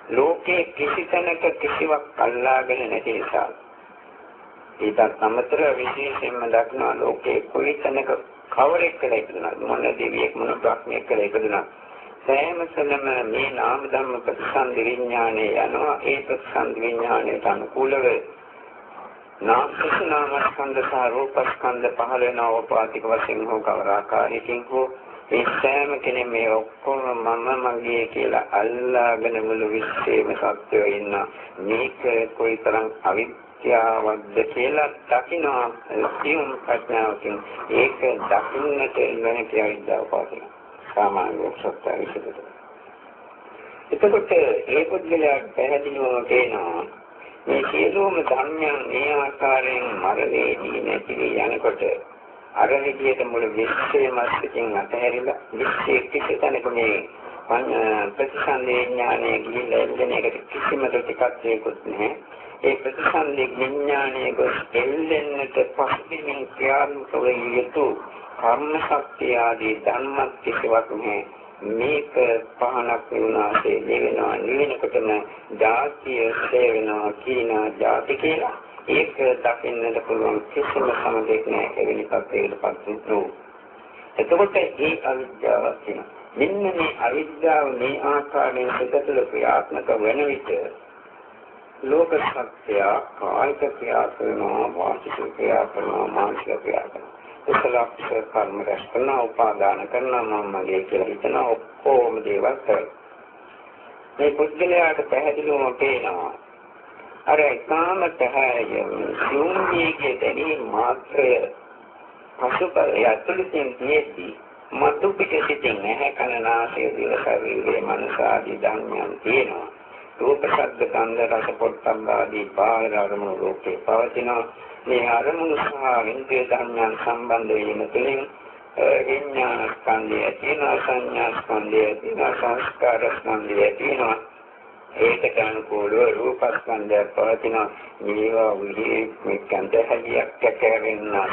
A: ලෝකේ කිසි තැනක කිසිවක් අල්ලාගෙන නැති නිසා. ඒකත් අමතර විශේෂයෙන්ම දක්නා ලෝකේ කොයි තැනක කවරෙක් කියලා ඉපදුනත් මොන දෙවියෙක් මොන බ්‍රහ්මයෙක් කියලා ඉපදුනත් සෑම සැලම මේ නාම ධර්ම ප්‍රතිසන්දි විඥානේ යනවා. ඒ ප්‍රතිසන්දි විඥානයට අනුකූලව නාමස්කන්ධ සහ රූපස්කන්ධ පහළ වෙනා උපාතික වශයෙන් හෝ කවර ආකාරයකින් හෝ ඒ සෑම කෙනෙක් මේ ඔක්කොම මම මගේ කියලා අල්ලාගෙන මුළු විශ්වයේම සත්‍යය ඉන්න මේක කොයිතරම් අවිද්‍යාවක්ද කියලා දකිනවා සියුම් ප්‍රඥාවකින් ඒක දකින්නට නොහැකි අවිද්‍යාව පවතිනවා සාමාන්‍ය සත්‍ය විශේෂද. එතකොට ඒ පුද්ගලයා පැහැදිලිවම පේනවා මේ සියලුම ධර්මයන් මේ ආකාරයෙන් මරණයේදී නැති වී යනකොට අර විදියට මුළු විශ්වයම අත්‍යකින් අතහැරිලා විශ්වයේ කිසි තැනක මේ ප්‍රතිසන්දේ ඥානය ගිහිල්ලා එන්නේ එකට කිසිම ප්‍රතිපත්තියකුත් නැහැ. ඒ ප්‍රතිසන්දේ විඥානයේ ගොස් එල්ලෙන්නට පස්සේ ක්‍රියාත්මක වෙ යුතු කර්ම ශක්තිය ආදී ධර්මත් කිසිවක් නැහැ. මේක පහනක් වුණාසේ නිවෙනවා නිවෙනකොටම ධාතිය සේවෙනවා කියන ධාති කියලා ඒක දකින්නට පුළුවන් කිසිම සමදෙක් නැහැ එවැනි තත්යකටපත් වූ. එතකොට මේ අවිද්‍යාව තියෙනවා. මෙන්න මේ අවිද්‍යාව මේ ආකාරයෙන් සිතතුල ක්‍රියාත්මක වෙන විට ලෝක සත්‍ය කායික ක්‍රියා කරනවා වාචික ක්‍රියා කරනවා මානසික ක්‍රියා කරනවා කුසල අකුසල කර්ම රැස් කරන උපාදාන කරන මම මගේ කියලා හිතන ඔක්කොම දේවල් කරනවා. මේ පුද්ගලයාට පැහැදිලිවම පේනවා. අර ඒකාම පැහැදිලිවම සිවුම්දීගේ දැනීම මාත්‍රය පසුබල යතුලින් තියෙද්දී මතු පිට සිටින් නැහැ කනනාසය දිව ශරීරයේ මනස ආදී ධර්මයන් තියෙනවා. රූප ශබ්ද ගන්ධ රස පොට්ටම් ආදී බාහිර අරමුණු ලෝකේ පවතිනවා. මේ අරමුණු සහ ඉන්ද්‍රිය ධර්මයන් සම්බන්ධ වීම තුළින් විඥාන ස්කන්ධය තියෙනවා සංඥා ස්කන්ධය තියෙනවා සංස්කාර ස්කන්ධය තියෙනවා ඒකට අනුකූලව රූප ස්කන්ධය පවතිනවා මේවා විහි මෙකන්ද හැදියක් කැකෙන්නා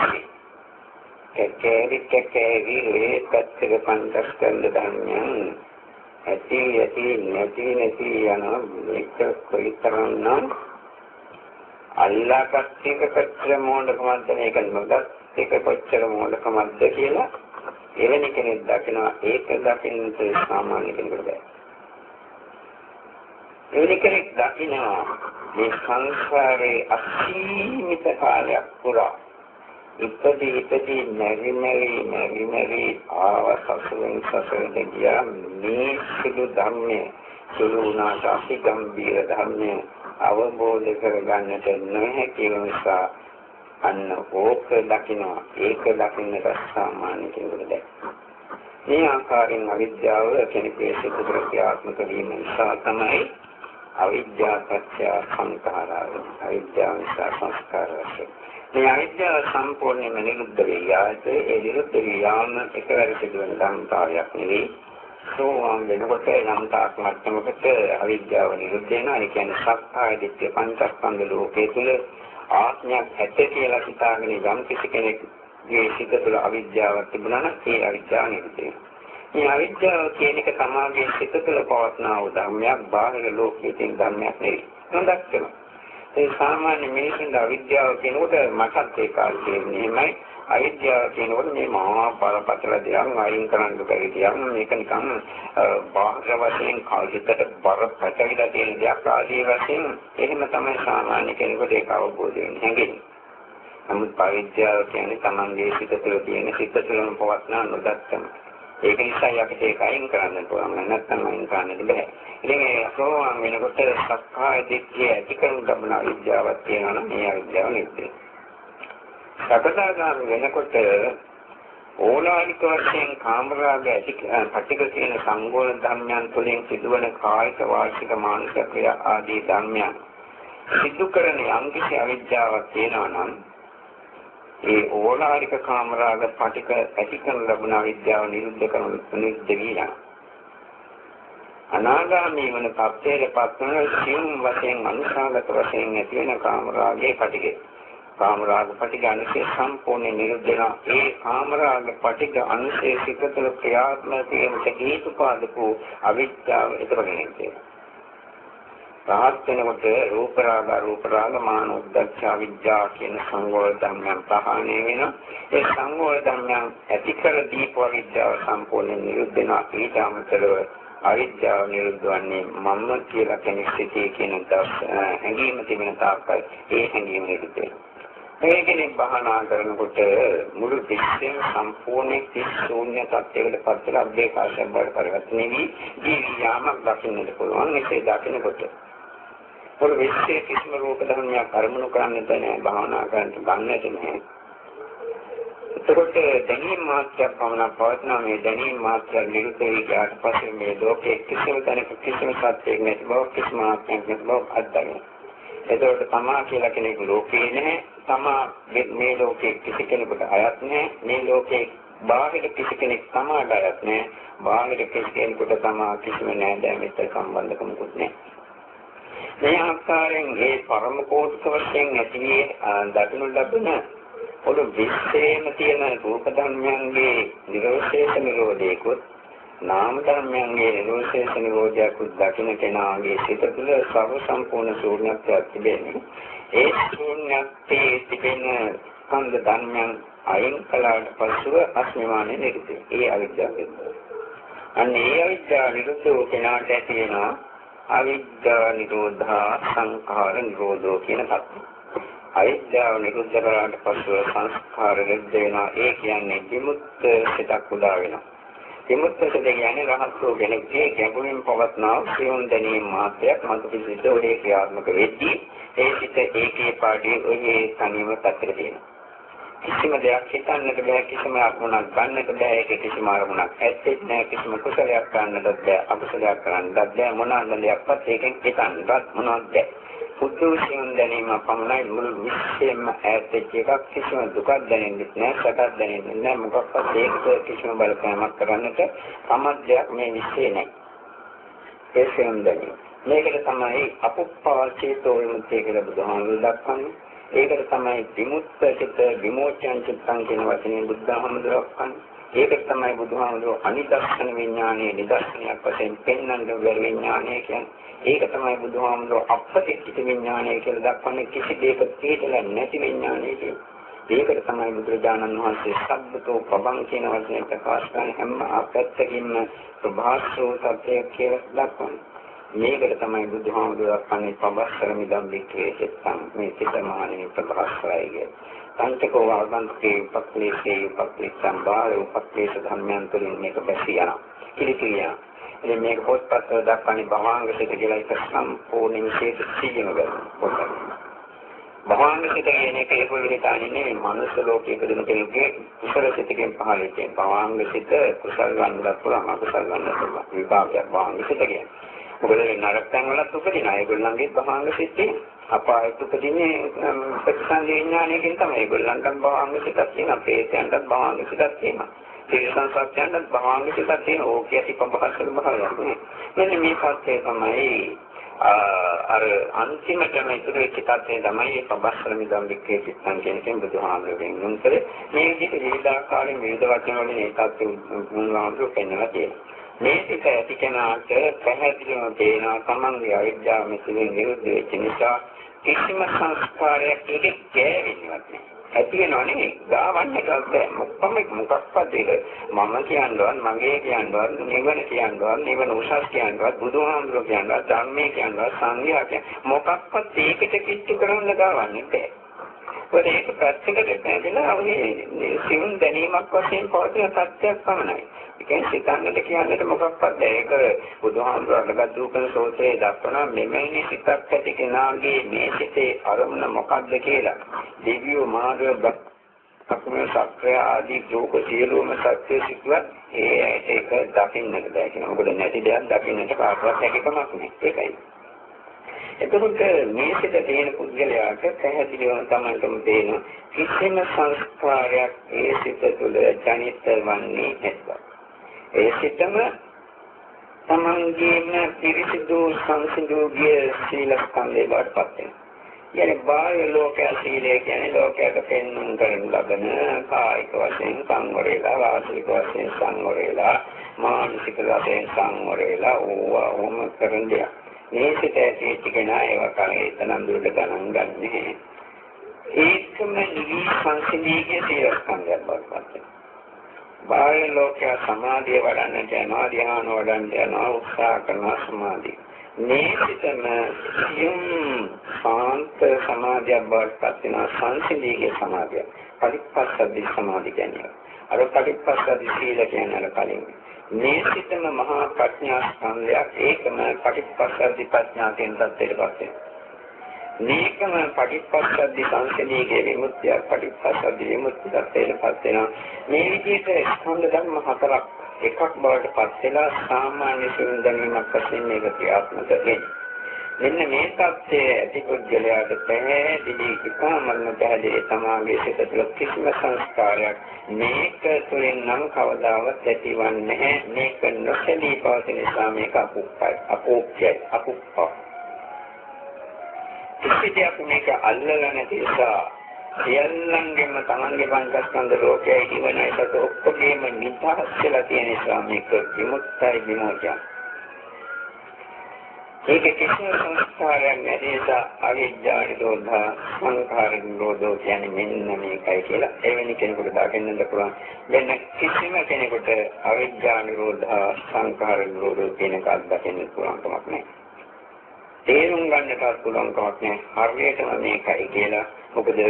A: කැකේරි කැකේරි ඒ පැත්තක පංචස්කන්ධ ධර්මයන් ඇති ඇති නැති නැති යන එක කොයිතරම් නම් අල්ලාගත් එක කොච්චර මොඩකමක්ද මේක නොදත් එක කොච්චර මොඩකමක්ද කියලා එවැනි කෙනෙක් දකිනවා ඒක දකින්නට සාමාන්‍ය කෙනෙකුට බෑ. එවැනි කෙනෙක් දකිනවා මේ සංසාරේ අසීමිත කාලයක් පුරා ඉපදී ඉපදී නැරි නැරි නැරි නැරි ආව සසරෙන් සසරට ගියා මේ සුදු ධර්මයේ සුළු උනාට අති ගම්බීර ධර්මයේ අවබෝධ කරගන්නට නොහැකි නිසා අන්න ඕක දකිනවා ඒක දකින්නට සාමාන්‍ය කෙනෙකුට දැක්. මේ ආකාරයෙන් අවිද්‍යාව කෙනෙකුගේ සිත තුළ ක්‍රියාත්මක වීම නිසා තමයි අවිද්‍යාව පත්‍ය සංඛාරය. අවිද්‍යාව නිසා සංස්කාර රැස් මේ අවිද්‍යාව සම්පූර්ණයෙන්ම නිරුද්ධ වෙ යාට ඒ නිරුද්ධ වී යාම එකවර සිදුවන ධර්මතාවයක් නෙවෙයි සෝවාන් වෙනකොට යම් තාක් මට්ටමකට අවිද්‍යාව නිරුද්ධ වෙනවා. ඒ කියන්නේ සක්කාය දිට්ඨිය පංචස්කන්ධ ලෝකයේ තුල ආත්මයක් ඇත කියලා හිතාගෙන යම් කිසි කෙනෙක්ගේ සිත තුළ අවිද්‍යාවක් තිබුණා නම් ඒ අවිද්‍යාව නිරුද්ධ වෙනවා. මේ අවිද්‍යාව කියන එක සමාගයේ සිත තුළ පවත්නා වූ ධර්මයක් බාහිර ලෝකයේ තියෙන ධර්මයක් නෙවෙයි. හොඳක් වෙනවා. ඒ සාමාන්‍ය මිනිසුන්ට අවිද්‍යාව කියනකොට මටත් ඒ කාලේ තේරෙන්නේ එහෙමයි. අවිද්‍යාව කියනකොට මේ මහා බරපතල දෙයක් අයින් කරන්න බැරි දෙයක් මේක නිකන් බාහිර වශයෙන් කායිකට බරපතලලා තියෙන දෙයක් ආදී වශයෙන් එහෙම තමයි සාමාන්‍ය කෙනෙකුට ඒක අවබෝධ වෙන්නේ හැඟෙන්නේ. නමුත් අවිද්‍යාව කියන්නේ Tamange සිත තුළ තියෙන සිත තුළම පවත්නා නොදක්කම. ඒක නිසා අපිට ඒක අයින් කරන්න පුළුවන් නැත්නම් අයින් කරන්න බෑ. ඉතින් ඒ සෝවාන් වෙනකොට සක්කාය දිට්ඨිය ඇති කරන ගමන අවිද්‍යාවක් තියෙනවා නම් මේ අවිද්‍යාව නිරුද්ධ සකදාගාමි වෙනකොට ඕලානික වශයෙන් කාමරාග ඇති පටික කියන සංගෝල ධර්මයන් තුළින් සිදුවන කායික වාචික මානසික ක්‍රියා ආදී ධර්මයන් සිදු කරන යම්කිසි අවිද්‍යාවක් තියෙනවා නම් ඒ ඕලානික කාමරාග පටික ඇති කරන ලබන අවිද්‍යාව නිරුද්ධ කරන නිරුද්ධ වීලා. අනාගාමී වන තත්ත්වයට පත්වන සියුම් වශයෙන් අනුසාගත වශයෙන් ඇති වෙන කාමරාගයේ පටිකේ කාමරාග පටිඝ අනුශය සම්පූර්ණ නිරුද්ධ වෙනවා. ඒ කාමරාග පටිඝ අනුශය සිතතල ක්‍රියාත්මක වීමට හේතුපාදකෝ අවිද්‍යාව ඉදරගෙන රහත් වෙනකොට රූප රාග රූප රාග මාන උද්දච්ච විද්‍යා කියන සංගෝල ධර්මයන් පහණය වෙනවා. ඒ සංගෝල ධර්මයන් ඇති කර දීප විද්‍යාව සම්පූර්ණ නිරුද්ධ වෙනවා. ඊට අමතරව අවිද්‍යාව නිරුද්ධ වන්නේ මම කියලා කෙනෙක් සිටී කියන දස් හැඟීම තිබෙන තාක්කල් ඒ හැඟීම නිරුද්ධ වෙනවා. මේ කෙනෙක් භාවනා කරනකොට මුළු විශ්වයම සම්පූර්ණ ශූන්‍ය තත්ත්වයකට පත් වෙලා අභ්‍යකාශයෙන් බවට පරිවර්තනය වී ජීවියාමක් දකින්නට පුළුවන් ඒකේ දකිනකොට මුළු විශ්වයේ කිසිම රූප ධර්මයක් අරමුණු කරන්නට නැහැ භාවනා කරන්නට ගන්නට නැහැ එතකොට දැනීම මාත්‍රයක් පමණක් පවත්නා මේ දැනීම මාත්‍රය නිරුද්ධ වී ගියාට පස්සේ මේ ලෝකයේ කිසිම තැනක කිසිම සත්‍යයක් නැති බව කිසිම ආත්මයක් නැති බව අත්දැකීම එතකොට තමා කියලා කෙනෙක් ලෝකේ නැහැ. තමා මේ ලෝකේ කිසි කෙනෙකුට අයත් නැහැ. මේ ලෝකේ බාහිර කිසි කෙනෙක් තමාට අයත් නැහැ. බාහිර කිසි කෙනෙකුට තමා කිසිම නෑදෑයෙක් සම්බන්ධකමකුත් නැහැ. මේ ආකාරයෙන් මේ පරම කෝෂක වශයෙන් ඇතිවේ දකිනු ලබන පොළොව විශ්ේම තියෙන රූප ධර්මයන්ගේ නිරෝධේශ නිරෝධේකුත් නාම ධර්මයන්ගේ නිරෝධේශ නිරෝධයක් දකින්න කෙනාගේ සිත තුළ සර්ව සම්පූර්ණ ශූන්‍යත්වයක් තිබෙන්නේ. ඒ ශූන්‍යත්වයේ තිබෙන ස්කන්ධ ධර්මයන් අයින් කළාට පසුව අස්මිමානේ නිරුද්ධයි. ඒ අවිද්‍යාව. අන්න ඒ අවිද්‍යාව නිරුද්ධ වූ කෙනාට ඇති වෙනවා අවිද්‍යා නිරෝධා සංඛාර නිරෝධෝ කියන තත්ත්වය. අවිද්‍යාව නිරුද්ධ කරාට පසුව සංස්කාර නිරුද්ධ වෙනවා. ඒ කියන්නේ විමුක්ත සිතක් උදා වෙනවා. විමුක්තකද කියන්නේ රහත් වූ කෙනෙක්ගේ ගැඹුරින් පවත්නා සියුම් දැනීම මාත්‍රයක් මතු පිළිසිත ඔහේ ක්‍රියාත්මක වෙද්දී ඒ සිත ඒකේ පාඩේ ඔහේ තනියම පැත්තට තියෙනවා. කිසිම දෙයක් හිතන්නට බෑ කිසිම අරමුණක් ගන්නට බෑ ඒක කිසිම අරමුණක් ඇත්තේ නෑ කිසිම කුසලයක් ගන්නට බෑ අකුසලයක් කරන්නත් බෑ මොනවාද දෙයක්වත් ඒකෙන් හිතන්නවත් මොනවද බෑ. පුදුසියෙන් දැනීම පමණයි මුළු විශ්වයෙන්ම ඈත් වෙච්ච එකක්. කිසිම දුකක් දැනෙන්නේ නැහැ සැපක් දැනෙන්නේ නැහැ මොකක්වත් ඒක කිසිම බලපෑමක් කරන්නට සමත්යක් මේ විශ්වේ නැහැ ඒ සෙන්දනි මේකට තමයි අපුප්පාචේතෝ විමුක්තිය කියලා බුදුහාමුදුරුවෝ දක්වන්නේ. ඒකට තමයි විමුක්ත චිත්ත විමෝචන චිත්තං කියන වචනේ බුදුහාමුදුරුවෝ දක්වන්නේ ඒකට තමයි බුදුහාමුදුරුවෝ අනිදර්ශන විඥානයේ නිදර්ශනයක් වශයෙන් පෙන්වන්න බැරි විඥානය කියන්නේ ඒක තමයි බුදුහාමුදුරුවෝ අපපතිච්ච විඥානය කියලා දක්වන්නේ කිසි දෙයක පිළිදලා නැති විඥානය කියන්නේ. ඒකට තමයි බුදුරජාණන් වහන්සේ සබ්බතෝ පබං කියන වචනේ ප්‍රකාශ කරන හැම අපැත්තකින්ම ප්‍රභාස්ෝ සත්‍යය කියලා දක්වන්නේ. මේකට තමයි බුදුහාමුදුරුවෝ දක්වන්නේ පබස්සර මිදම් වික්‍රේ චිත්තං මේ චිත්තමානේ ප්‍රකාශයයි කියන්නේ. සංකේතෝ වර්ධන්තේ උපක්ලේශේ උපක්ලේශම් බාහිර උපක්ලේශ ධර්මයන් තුළින් මේක පැසී යනවා. කිලිකිරියා ඉතින් මේක පොත්පත්වල දක්වන්නේ භවාංග සිත කියලා එක සම්පූර්ණ විශේෂ සියම ගන්නවා. භවාංග සිත කියන එක ඒක විදිහටන්නේ නෙමෙයි මනුස්ස ලෝකයේ ඉපදෙන කෙනෙකුගේ කුසල සිතකින් පහළ වෙන භවාංග සිත කුසල ගන්නවත් පුළුවන් අකුසල ගන්නවත් පුළුවන්. විපාකයක් භවාංග සිත කියන්නේ. මොකද නරක තැන් වලත් උපදින අයගොල්ලන්ගේ භවාංග සිතේ අපායට උපදින්නේ ප්‍රතිසංවේඥානයකින් තමයි. ඒගොල්ලන්ට භවාංග සිතක් තියෙනවා. ප්‍රේතයන්ට භවාංග සිතක් තියෙනවා. තිරසන් සත්‍යයන්ට භාංගික සත්‍යන ඕකේ ඇති පබහසල භාවයක් නේ. මෙන්න මේ සත්‍යය තමයි අර අන්තිමටම ඉතුරු වෙච්ච තත්ත්වය තමයි මේ පබස්සර මිදම් වික්කේ සිත්තන් කියන එකෙන් බුදුහාමුදුරුවෝ වෙනුන්තර මේ විදිහට විවිධාකාරයෙන් විවිධ වචන වලින් ඒ තත්ත්වෙ මුල්වහන්සේ පෙන්වලා තියෙනවා. මේ ටික ඇති කෙනාට පැහැදිලිවම තේනවා තමන්ගේ අවිද්‍යාව මෙතනින් නිරුද්ධ වෙච්ච නිසා කිසිම සංස්කාරයක් ඒකේ ගෑවෙන්නේවත් නැහැ. ඇති වෙනව නෙමෙයි. ගාවන්න එකක් බෑ. මොකක්ම මොකක්වත් ඒක මම කියනවත් මගේ කියනවත් නිවන කියනවත් නිවන උසස් කියනවත් බුදුහාමුදුරුවෝ කියනවත් ධර්මයේ කියනවත් සංඝයා කියන මොකක්වත් ඒකට කිච්චු කරන්න ගාවන්නේ බෑ. ඒත් ඒක පැත්තකට බැඳලා ඔය සිවුන් දැනීමක් වශයෙන් පවතින සත්‍යයක් පමණයි. ඒකෙන් සිතන්නට කියන්නට මොකක්වත් ඒක බුදුහාමුදුරන්ගත් දුකන සෝතේ දක්වන මෙමෙනි සිතක් ඇති කෙනාගේ මේ සිතේ අරමුණ මොකක්ද කියලා. දිව්‍ය මාර්ග අකුම සක්‍රිය ආදී දුක සියලුම සත්‍ය සිතුවත් ඒ ඒක දකින්නට බෑ කියන මොකද නැති දෙයක් දකින්නට කාටවත් හැකියාවක් නැහැ. ඒකයි. එතකොට මේකට තියෙන පුද්ගලයාට පැහැදිලිව තමන්ටම තේරෙන කිසිම සංස්කාරයක් ඒ සිත තුළ ජනිත වන්නේ නැත. ඒ සිතම තමන්ගේම පිරිසිදු සංසිඳුගේ සීල ස්කන්ධේ බාටපත් වෙනවා. කියන්නේ බාහ්‍ය ලෝකයේ සීලය කියන්නේ ලෝකයට පෙන්වන කරන ලබන කායික වශයෙන් සංවර වෙලා වාචික වශයෙන් සංවර වෙලා මානසික වශයෙන් සංවර වෙලා ඕවා ඕම කරන දෙයක්. මේ සිත ඇති කෙනා ඒවා කරේ තනම් දුරට ගණන් ගන්නෑ. ඒකම නිවි සංසිඳීගේ සීල ස්කන්ධයක් බවට පත් වෙනවා. බාහිර ලෝකයේ සමාධිය වඩන්නට යනවා ධ්‍යාන වඩන්නට යනවා උත්සාහ කරනවා සමාධිය. මේ පිටම යම් සාන්ත සමාධියක් බවට පත් වෙන සංසිඳීගේ සමාධිය. පරිපස්සද්දි සමාධිය කියන්නේ. අර පරිපස්සද්දි සීල කියන්නේ කලින්. මේ පිටම මහා ප්‍රඥා ස්කන්ධයක් ඒකම පරිපස්සද්දි ප්‍රඥා කියන තත්ත්වයට පත් වෙනවා. මේකම පටිච්චසමුප්පාද සංකේතයේ විමුක්තිය පටිච්චසමුප්පාද විමුක්තියට පත් වෙනවා මේ විදිහට ස්කන්ධ ධර්ම හතරක් එකක් බවට පත් වෙලා සාමාන්‍ය සුන්දරීමක් වශයෙන් මේක ක්‍රියාත්මක වෙනවා මෙන්න මේ தත්යේ අධිපුද්ගලයාට පැහැදිලි ඉකාමල්ම පැහැදිලි සමාගයේ සිට තුළ කිසිම සංස්කාරයක් මේක තුළින් නම් කවදාවත් ඇතිවන්නේ නැහැ. මේක නොසලී පවතින නිසා මේක අපුප්පයි අපෝක්ෂයි අපුප්පයි කිසි දෙයක් මේක අල්ලලා නැති නිසා සියල්ලංගෙම තමන්ගේ පංචස්කන්ධ ලෝකයේ ඉවන එකට ඔක්කොගේම නිදහස් වෙලා තියෙන නිසා මේක විමුක්තයි විමෝචන. ඒක කිසිම සංස්කාරයක් නැති නිසා අවිද්‍යාව නිරෝධා සංඛාර නිරෝධෝ කියන්නේ මෙන්න මේකයි කියලා එවැනි කෙනෙකුට දකින්නත් පුළුවන්. වෙන කිසිම කෙනෙකුට අවිද්‍යාව නිරෝධා සංඛාර නිරෝධෝ කියන එකක් දකින්න පුළුවන් කමක් නැහැ. තේරුම් ගන්නටත් පුළුවන් කමක් නැහැ. හරියටම මේකයි කියලා. මොකද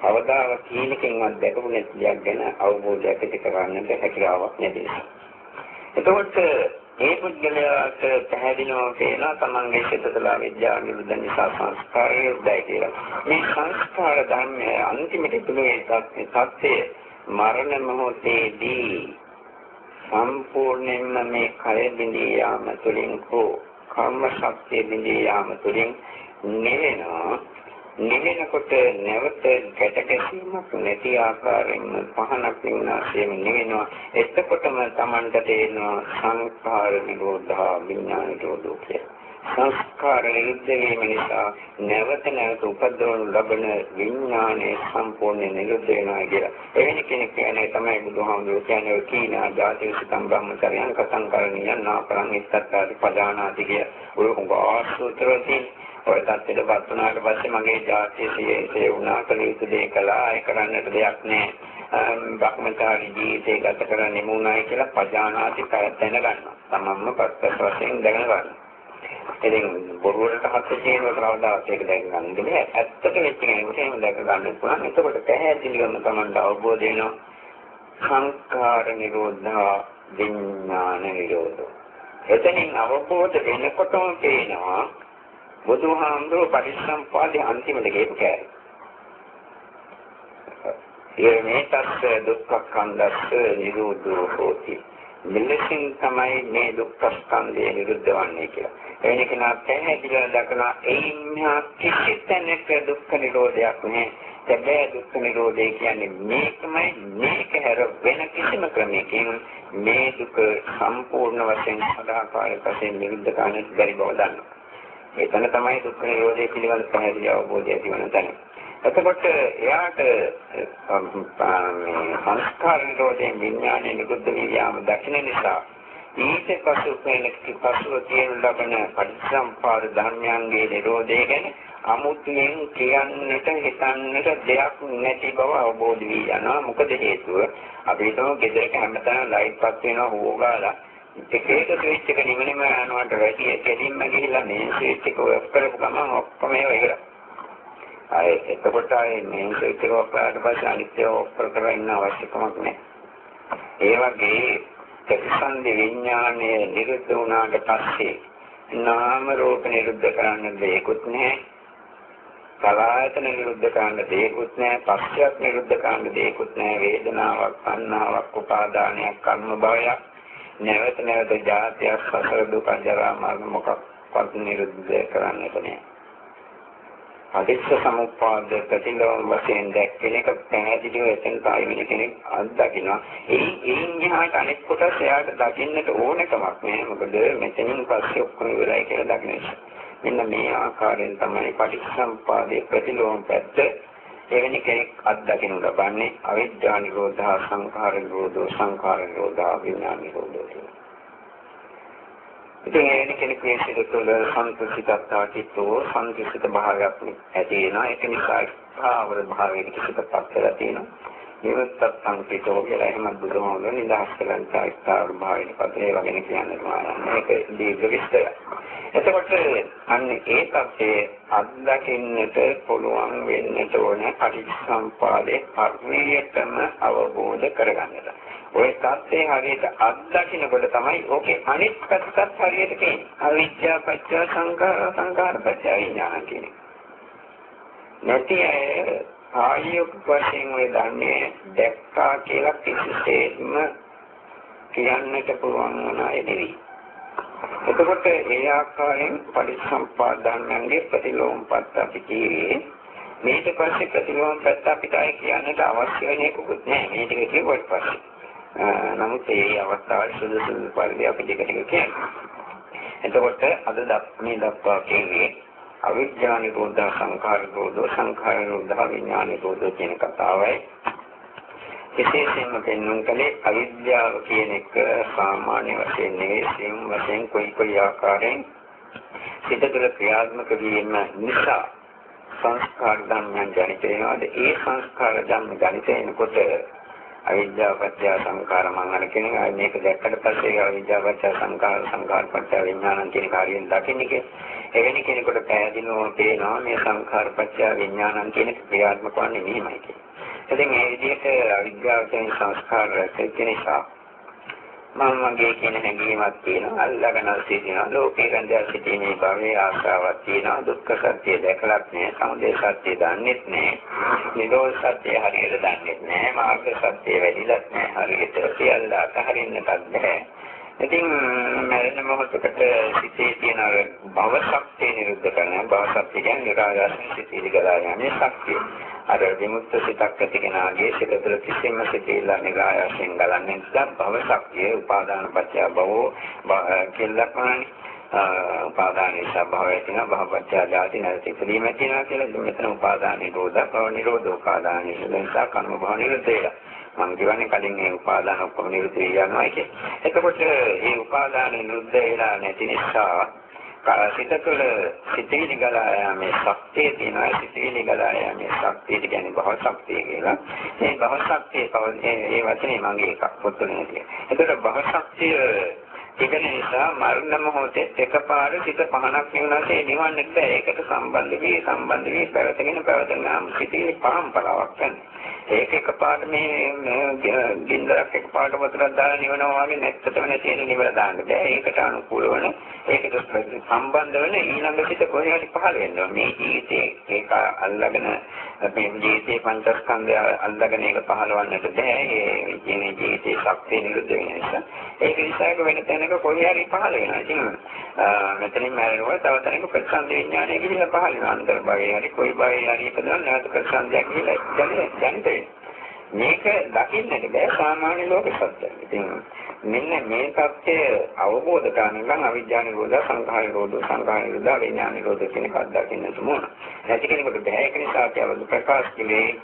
A: කවදාවත් කීනකින්වත් දැකපු නැති දෙයක් ගැන අවබෝධයක් ඇති කරගන්නට හැකියාවක් නැති නිසා. එතකොට මේ පුද්ගලයාට පැහැදිලිවම පේනවා තමන්ගේ සිතතල විද්‍යාව නිරුද්ධ නිසා සංස්කාරය උද්දයි කියලා. මේ සංස්කාර ධර්මය අන්තිමට තුනේ සත්‍යය මරණ මොහොතේදී සම්පූර්ණයෙන්ම මේ කය බිඳී යාම තුළින් හෝ කර්ම ශක්තිය බිඳී යාම තුළින් නෙවෙනවා නිවෙනකොට නැවත ගැට ගැසීමක් නැති ආකාරයෙන්ම පහනක් විනාශයෙන් නිවෙනවා එතකොටම Tamanට තේරෙනවා සංස්කාර නිරෝධා විඥාන නිරෝධෝ කියලා සංස්කාර නිරුද්ධ වීම නිසා නැවත නැවත උපද්දවනු ලබන විඥානයේ සම්පූර්ණ නිරුද්ධ වෙනවා කියලා. එවැනි කෙනෙක් කියන්නේ තමයි බුදුහාමුදුරුවෝ කියන්නේ කීනා ජාති සිතම් බ්‍රහ්මචර්යයන් කතං කරණියන් නාපරං ඉත්තත්තාදි පදානාති කිය. ඔය උගාසුතරදී ඔය තත්ත්වෙට පත් වුණාට පස්සේ මගේ ජාතිය සියේ වුණා කළ යුතු දේ කළා ඒ කරන්නට දෙයක් නැහැ. බ්‍රහ්මචාරී ජීවිතය ගත කරන්න නෙමුණායි කියලා පජානාති කර දැනගන්නවා. තමන්ම පස්පස් වශයෙන් දැනගන්නවා. ඉතින් බොරුවට හත් කියනකොට කවදාවත් ඒක දැක ගන්න බැහැ. ඇත්තට වෙච්ච කෙනෙකුට එහෙම දැක ගන්න පුළුවන්. එතකොට පැහැදිලිවම Tamanට අවබෝධ වෙනවා සංස්කාර නිරෝධා විඥාන නිරෝධෝ. එතනින් අවබෝධ වෙනකොටම පේනවා බුදුහාමුදුරුවෝ පරිසම්පාදේ අන්තිමට කියපු කෑම. ඒ මේ තස්ස දුක්ඛ කන්දස්ස නිරෝධෝ හෝති. මෙලෙසින් තමයි මේ දුක්ඛ ස්කන්ධය නිරුද්ධ වන්නේ කියලා. එවැනි කෙනා පැහැදිලිව දක්වන එයින් කිසි තැනක දුක්ඛ නිරෝධයක් නේ. සැබෑ දුක්ඛ නිරෝධය කියන්නේ මේකමයි මේක හැර වෙන කිසිම ක්‍රමයකින් මේ දුක සම්පූර්ණ වශයෙන් සදාකාලික වශයෙන් නිරුද්ධ කරන්නට බැරි බව දන්නවා. එතන තමයි දුක්ඛ නිරෝධය පිළිබඳ පැහැදිලි අවබෝධය ඇති වෙන තැන. එතකොට එයාට මේ සංස්කාර නිරෝධයෙන් විඥානය නිරුද්ධ වී යාම දකින්න නිසා ඊට පසු වෙන පසුව තියෙන ලබන පටිච්චසම්පාද ධර්මයන්ගේ නිරෝධය ගැන අමුතුවෙන් කියන්නට හිතන්නට දෙයක් නැති බව අවබෝධ වී යනවා. මොකද හේතුව? අපි හිතමු ගෙදරක හැමතැනම ලයිට් පත් වෙනවා හොෝගාලා එක එක ස්විච් එක නිමනම යනවට වැඩි කෙලින්ම ගිහිල්ලා මේ ස්විච් එක ඔෆ් කරපු ගමන් ඔක්කොම ඒවා ඉවරයි. අය එතකොට ආයේ මේ ස්විච් එක ඔෆ් කරලා පස්සේ අනිත් ඒවා ඔෆ් කර කර ඉන්න අවශ්‍යකමක් නැහැ. ඒ වගේ ප්‍රතිසන්දි විඥානය නිරුද්ධ වුණාට පස්සේ නාම රූප නිරුද්ධ කරන්න දෙයක්වත් නැහැ. සලආයතන නිරුද්ධ කරන්න දෙයක්වත් නැහැ. පස්සයක් නිරුද්ධ කරන්න දෙයක්වත් නැහැ. වේදනාවක්, සංනාවක්, උපාදානයක්, කර්ම භවයක් නැවත නැවත ජාතියක් සසර දුක ජරා මරණ මොකක්වත් නිරුද්ධ කරන්නට නෑ. අදිස්ස සමුප්පාද ප්‍රතිලෝම වශයෙන් දැක්කෙන එක පැහැදිලිව එතන කායිමින කෙනෙක් අත්දකිනවා. ඒ ඒන් යහට අනෙක් කොටස් එයාට දකින්නට ඕනකමක් නෑ. මොකද මෙතනින් පස්සේ ඔක්කොම ඉවරයි කියලා දකින්න නිසා. මෙන්න මේ ආකාරයෙන් තමයි පටිච්චසම්පාදයේ ප්‍රතිලෝම පැත්ත එවැනි කෙනෙක් අත්දකින්න ලබන්නේ අවිද්‍යා නිරෝධා සංඛාර නිරෝධෝ සංඛාර නිරෝධා විඥාන නිරෝධෝ ඉතින් එවැනි කෙනෙක් මේ සිත තුළ සන්තුෂිතත්වයටෝ සන්තුෂිත භාවයක් ඇති වෙනවා. ඒක නිසා ආවර භාවයකට සිතපත් කරලා තියෙනවා. නිවස්සත් සංකේතෝ කියලා එහෙම බුදුහමෝ නිදහස් කරන සාස්ත්‍ර භාවයේ පද ඒවා ගැන කියන්න තමයි. ඒක දීර්ඝ විස්තරයක්. එතකොට අන්න ඒ තත්යේ අත්දකින්නට පුළුවන් වෙන්නට ඕන පටිච්චසම්පාදේ හරියටම අවබෝධ කරගන්නට. ওই තත්යේ හරියට අත්දකින්නකොට තමයි ඕකේ අනිත් පැත්තත් හරියට තියෙන්නේ. අවිද්‍යා පත්‍ය සංකාර සංකාර පත්‍ය විඥාන කියන්නේ. නැති අය ආයුක් වශයෙන් ඔය දන්නේ දැක්කා කියලා කිසිසේත්ම කියන්නට පුළුවන් වුණ අය නෙවෙයි. එතකොට ඒ ආකාරයෙන් පරිසම්පාද ධර්මයන්ගේ ප්‍රතිලෝමපත් අපි කියේ මේක පස්සේ ප්‍රතිලෝමපත් අපිට අය කියන්නට අවශ්‍ය වෙන එකකුත් නැහැ. මේ ටික කිව්වට පස්සේ නමුත් ඒ අවස්ථාවේ සුදුසු පරිදි අපි දෙක ටික කියනවා. එතකොට අද මේ දක්වා කියන්නේ අවිද්‍යා නිරෝධ සංඛාර නිරෝධ සංඛාර නිරෝධ විඥාන නිරෝධ කියන කතාවයි. විශේෂයෙන්ම පෙන්වන කලේ අවිද්‍යාව කියන එක සාමාන්‍ය වශයෙන් නෙවෙයි සියුම් වශයෙන් කොයි කොයි ආකාරයෙන් සිත තුළ ක්‍රියාත්මක වීම නිසා සංස්කාර ධර්මයන් ජනිත වෙනවාද ඒ සංස්කාර ධර්ම ජනිත වෙනකොට අවිද්‍යාව පත්‍ය සංඛාර මං අර කියන එක මේක දැක්කට පස්සේ අවිද්‍යාව පත්‍ය සංඛාර සංඛාර පත්‍ය විඥාන කියන කාර්යයෙන් දකින්නේ එවැනි කෙනෙකුට පැහැදිලිවම පේනවා මේ සංඛාර පත්‍ය විඥාන කියන ක්‍රියාත්මක වන්නේ මෙහිමයි කියන්නේ. ඉතින් මේ විදිහට අවිද්‍යාව කියන සංස්කාර රැස් වෙන නිසා මම මගේ කියන හැඟීමක් තියෙනවා අල්ලගෙන සිටිනවා. ලෝකේ ගන්ධය සිටීමේ භවයේ ආශාවක් තියෙනවා. දුක්ඛ සත්‍ය දැකලත් නෑ සමුදය සත්‍ය දන්නෙත් නෑ. නිරෝධ සත්‍ය හරියට දන්නෙත් නෑ. මාර්ග සත්‍ය වැඩිලත් නෑ. හරියට සියල්ල අතහරින්නටත් බෑ. ඉතින් මරණ මොහොතකට සිටේ තියෙන භව ශක්තිය නිරුද්ධ කරන භව ශක්තිය කියන්නේ නිරායාසයෙන් සිටී ගලා යන්නේ ශක්තිය. අර විමුක්ත සිතක් ඇති කෙනාගේ සිත තුළ කිසිම සිතේලා නිරායයෙන් ගලන්නේ නැත්නම් භව ශක්තිය උපාදාන පත්‍ය භවෝ කෙල්ලක් වහන්නේ උපාදාන නිසා භවය තියෙන භවපත්‍ය ආදී නැති ඉදීම තියෙනවා කියලා. මෙතන උපාදාන නිරෝධ භව නිරෝධ උපාදාන නිසා කර්ම භව නිරෝධය මම කියන්නේ කලින් මේ උපාදාන ඔක්කොම නිරුද්ධ වෙනවා කියන්නේ. එතකොට මේ උපාදාන නිරුද්ධ වෙලා නැති නිසා සිත තුළ සිතේලි ගලා යාමේ ශක්තිය තියෙනවා සිතේලි ගලා යාමේ ශක්තිය කියන්නේ භව ශක්තිය කියලා. මේ භව ශක්තිය කවන්නේ ඒ වචනේ මගේ එකක් පොත්වලින් තියෙනවා. ඒතර භව ශක්තිය තිබෙන නිසා මරණ මොහොතේ එකපාර සිත පහනක් නිවනසේ නිවන්නට ඒකට සම්බන්ධ වී සම්බන්ධ වී පැවතගෙන පැවතගෙන සිටින පරම්පරාවක් ගන්න. ඒක එකපාරට මේ ගින්දරක් එකපාරට වතුරක් දාලා නිවනවා වගේ නැත්තටම නැති වෙන නිවල දාන්න බෑ. ඒකට අනුකූල වන ඒකට සම්බන්ධ වෙන ඊළඟ පිට කොහේ හරි පහළ වෙනවා. මේ ජීවිතේ ඒක අල්ලගෙන මේ ජීවිතේ පංචස්කන්ධය අල්ලගෙන ඒක පහළවන්නට බෑ. ඒ කියන්නේ ජීවිතේ ශක්තිය නිරුද්ධ වෙන නිසා. ඒක නිසා ඒක වෙන තැනක කොහේ හරි පහළ වෙනවා. ඉතින් මෙතනින් මැරෙනවා තව තැනක ප්‍රතිසන්ද විඥානය ගිහිල්ලා පහළ වෙනවා. අන්තර් භවයේ හරි කොයි භවයේ හරි ඉපදලා නැවත ප්‍රතිසන්දයක් ගිහිල්ලා දැනෙන්නේ මේක දකින්නට බෑ සාමාන්‍ය ලෝක සත්‍යය. ඉතින් මෙන්න මේ தත්ත්වය අවබෝධ කරගන්න අවිද්‍යා නිරෝධ, සංඛාර නිරෝධ, සංඛාර නිරෝධ, විඥාන නිරෝධ කියන එකක් දකින්නට ඕන. නැති කෙනෙකුට බෑ ඒක නිසා අපි අවදි ප්‍රකාශ කළේ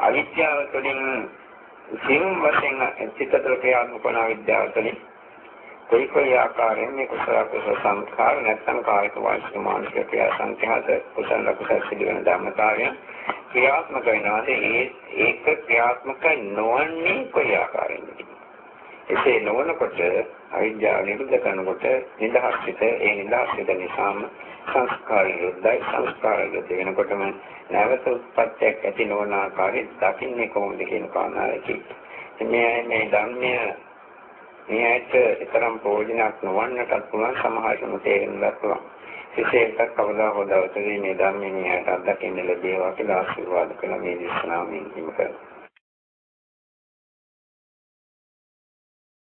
A: අවිද්‍යාව තුළින් සිං වශයෙන් චිත්තතල ක්‍රියාත්මක වන අවිද්‍යාව තුළින් කොයි කොයි ආකාරයෙන් මේ කුසල කුසල සංස්කාර නැත්නම් කායික වාචික මානසික ක්‍රියා සංඛ්‍යාත කුසල කුසල සිදුවන ධර්මතාවය ක්‍රියාත්මක වෙනවා. ඒ ඒක ක්‍රියාත්මක නොවන්නේ කොයි ආකාරයෙන්ද? එසේ නොවනකොට අවිද්‍යාව නිරුද්ධ කරනකොට නිදහස් සිත ඒ නිදහස් සිත නිසාම සංස්කාර යොදයි සංස්කාර යොද වෙනකොටම නැවත උත්පත්තියක් ඇති නොවන ආකාරයෙන් දකින්නේ කොහොමද කියන කාරණාවයි. මේ මේ ධර්මයේ මේ ඇයට තරම් ප්‍රයෝජනක් නොවන්නටත් පුළුවන් සමහරටම තේරෙන්නත් පුළුවන්. විශේෂයෙන්ම කවදා හෝ දවසක මේ ධර්මයේ ඇයට අත්දකින්න ලැබේවා කියලා ආශිර්වාද කරන මේ දේශනාවෙන් හිම කරනවා.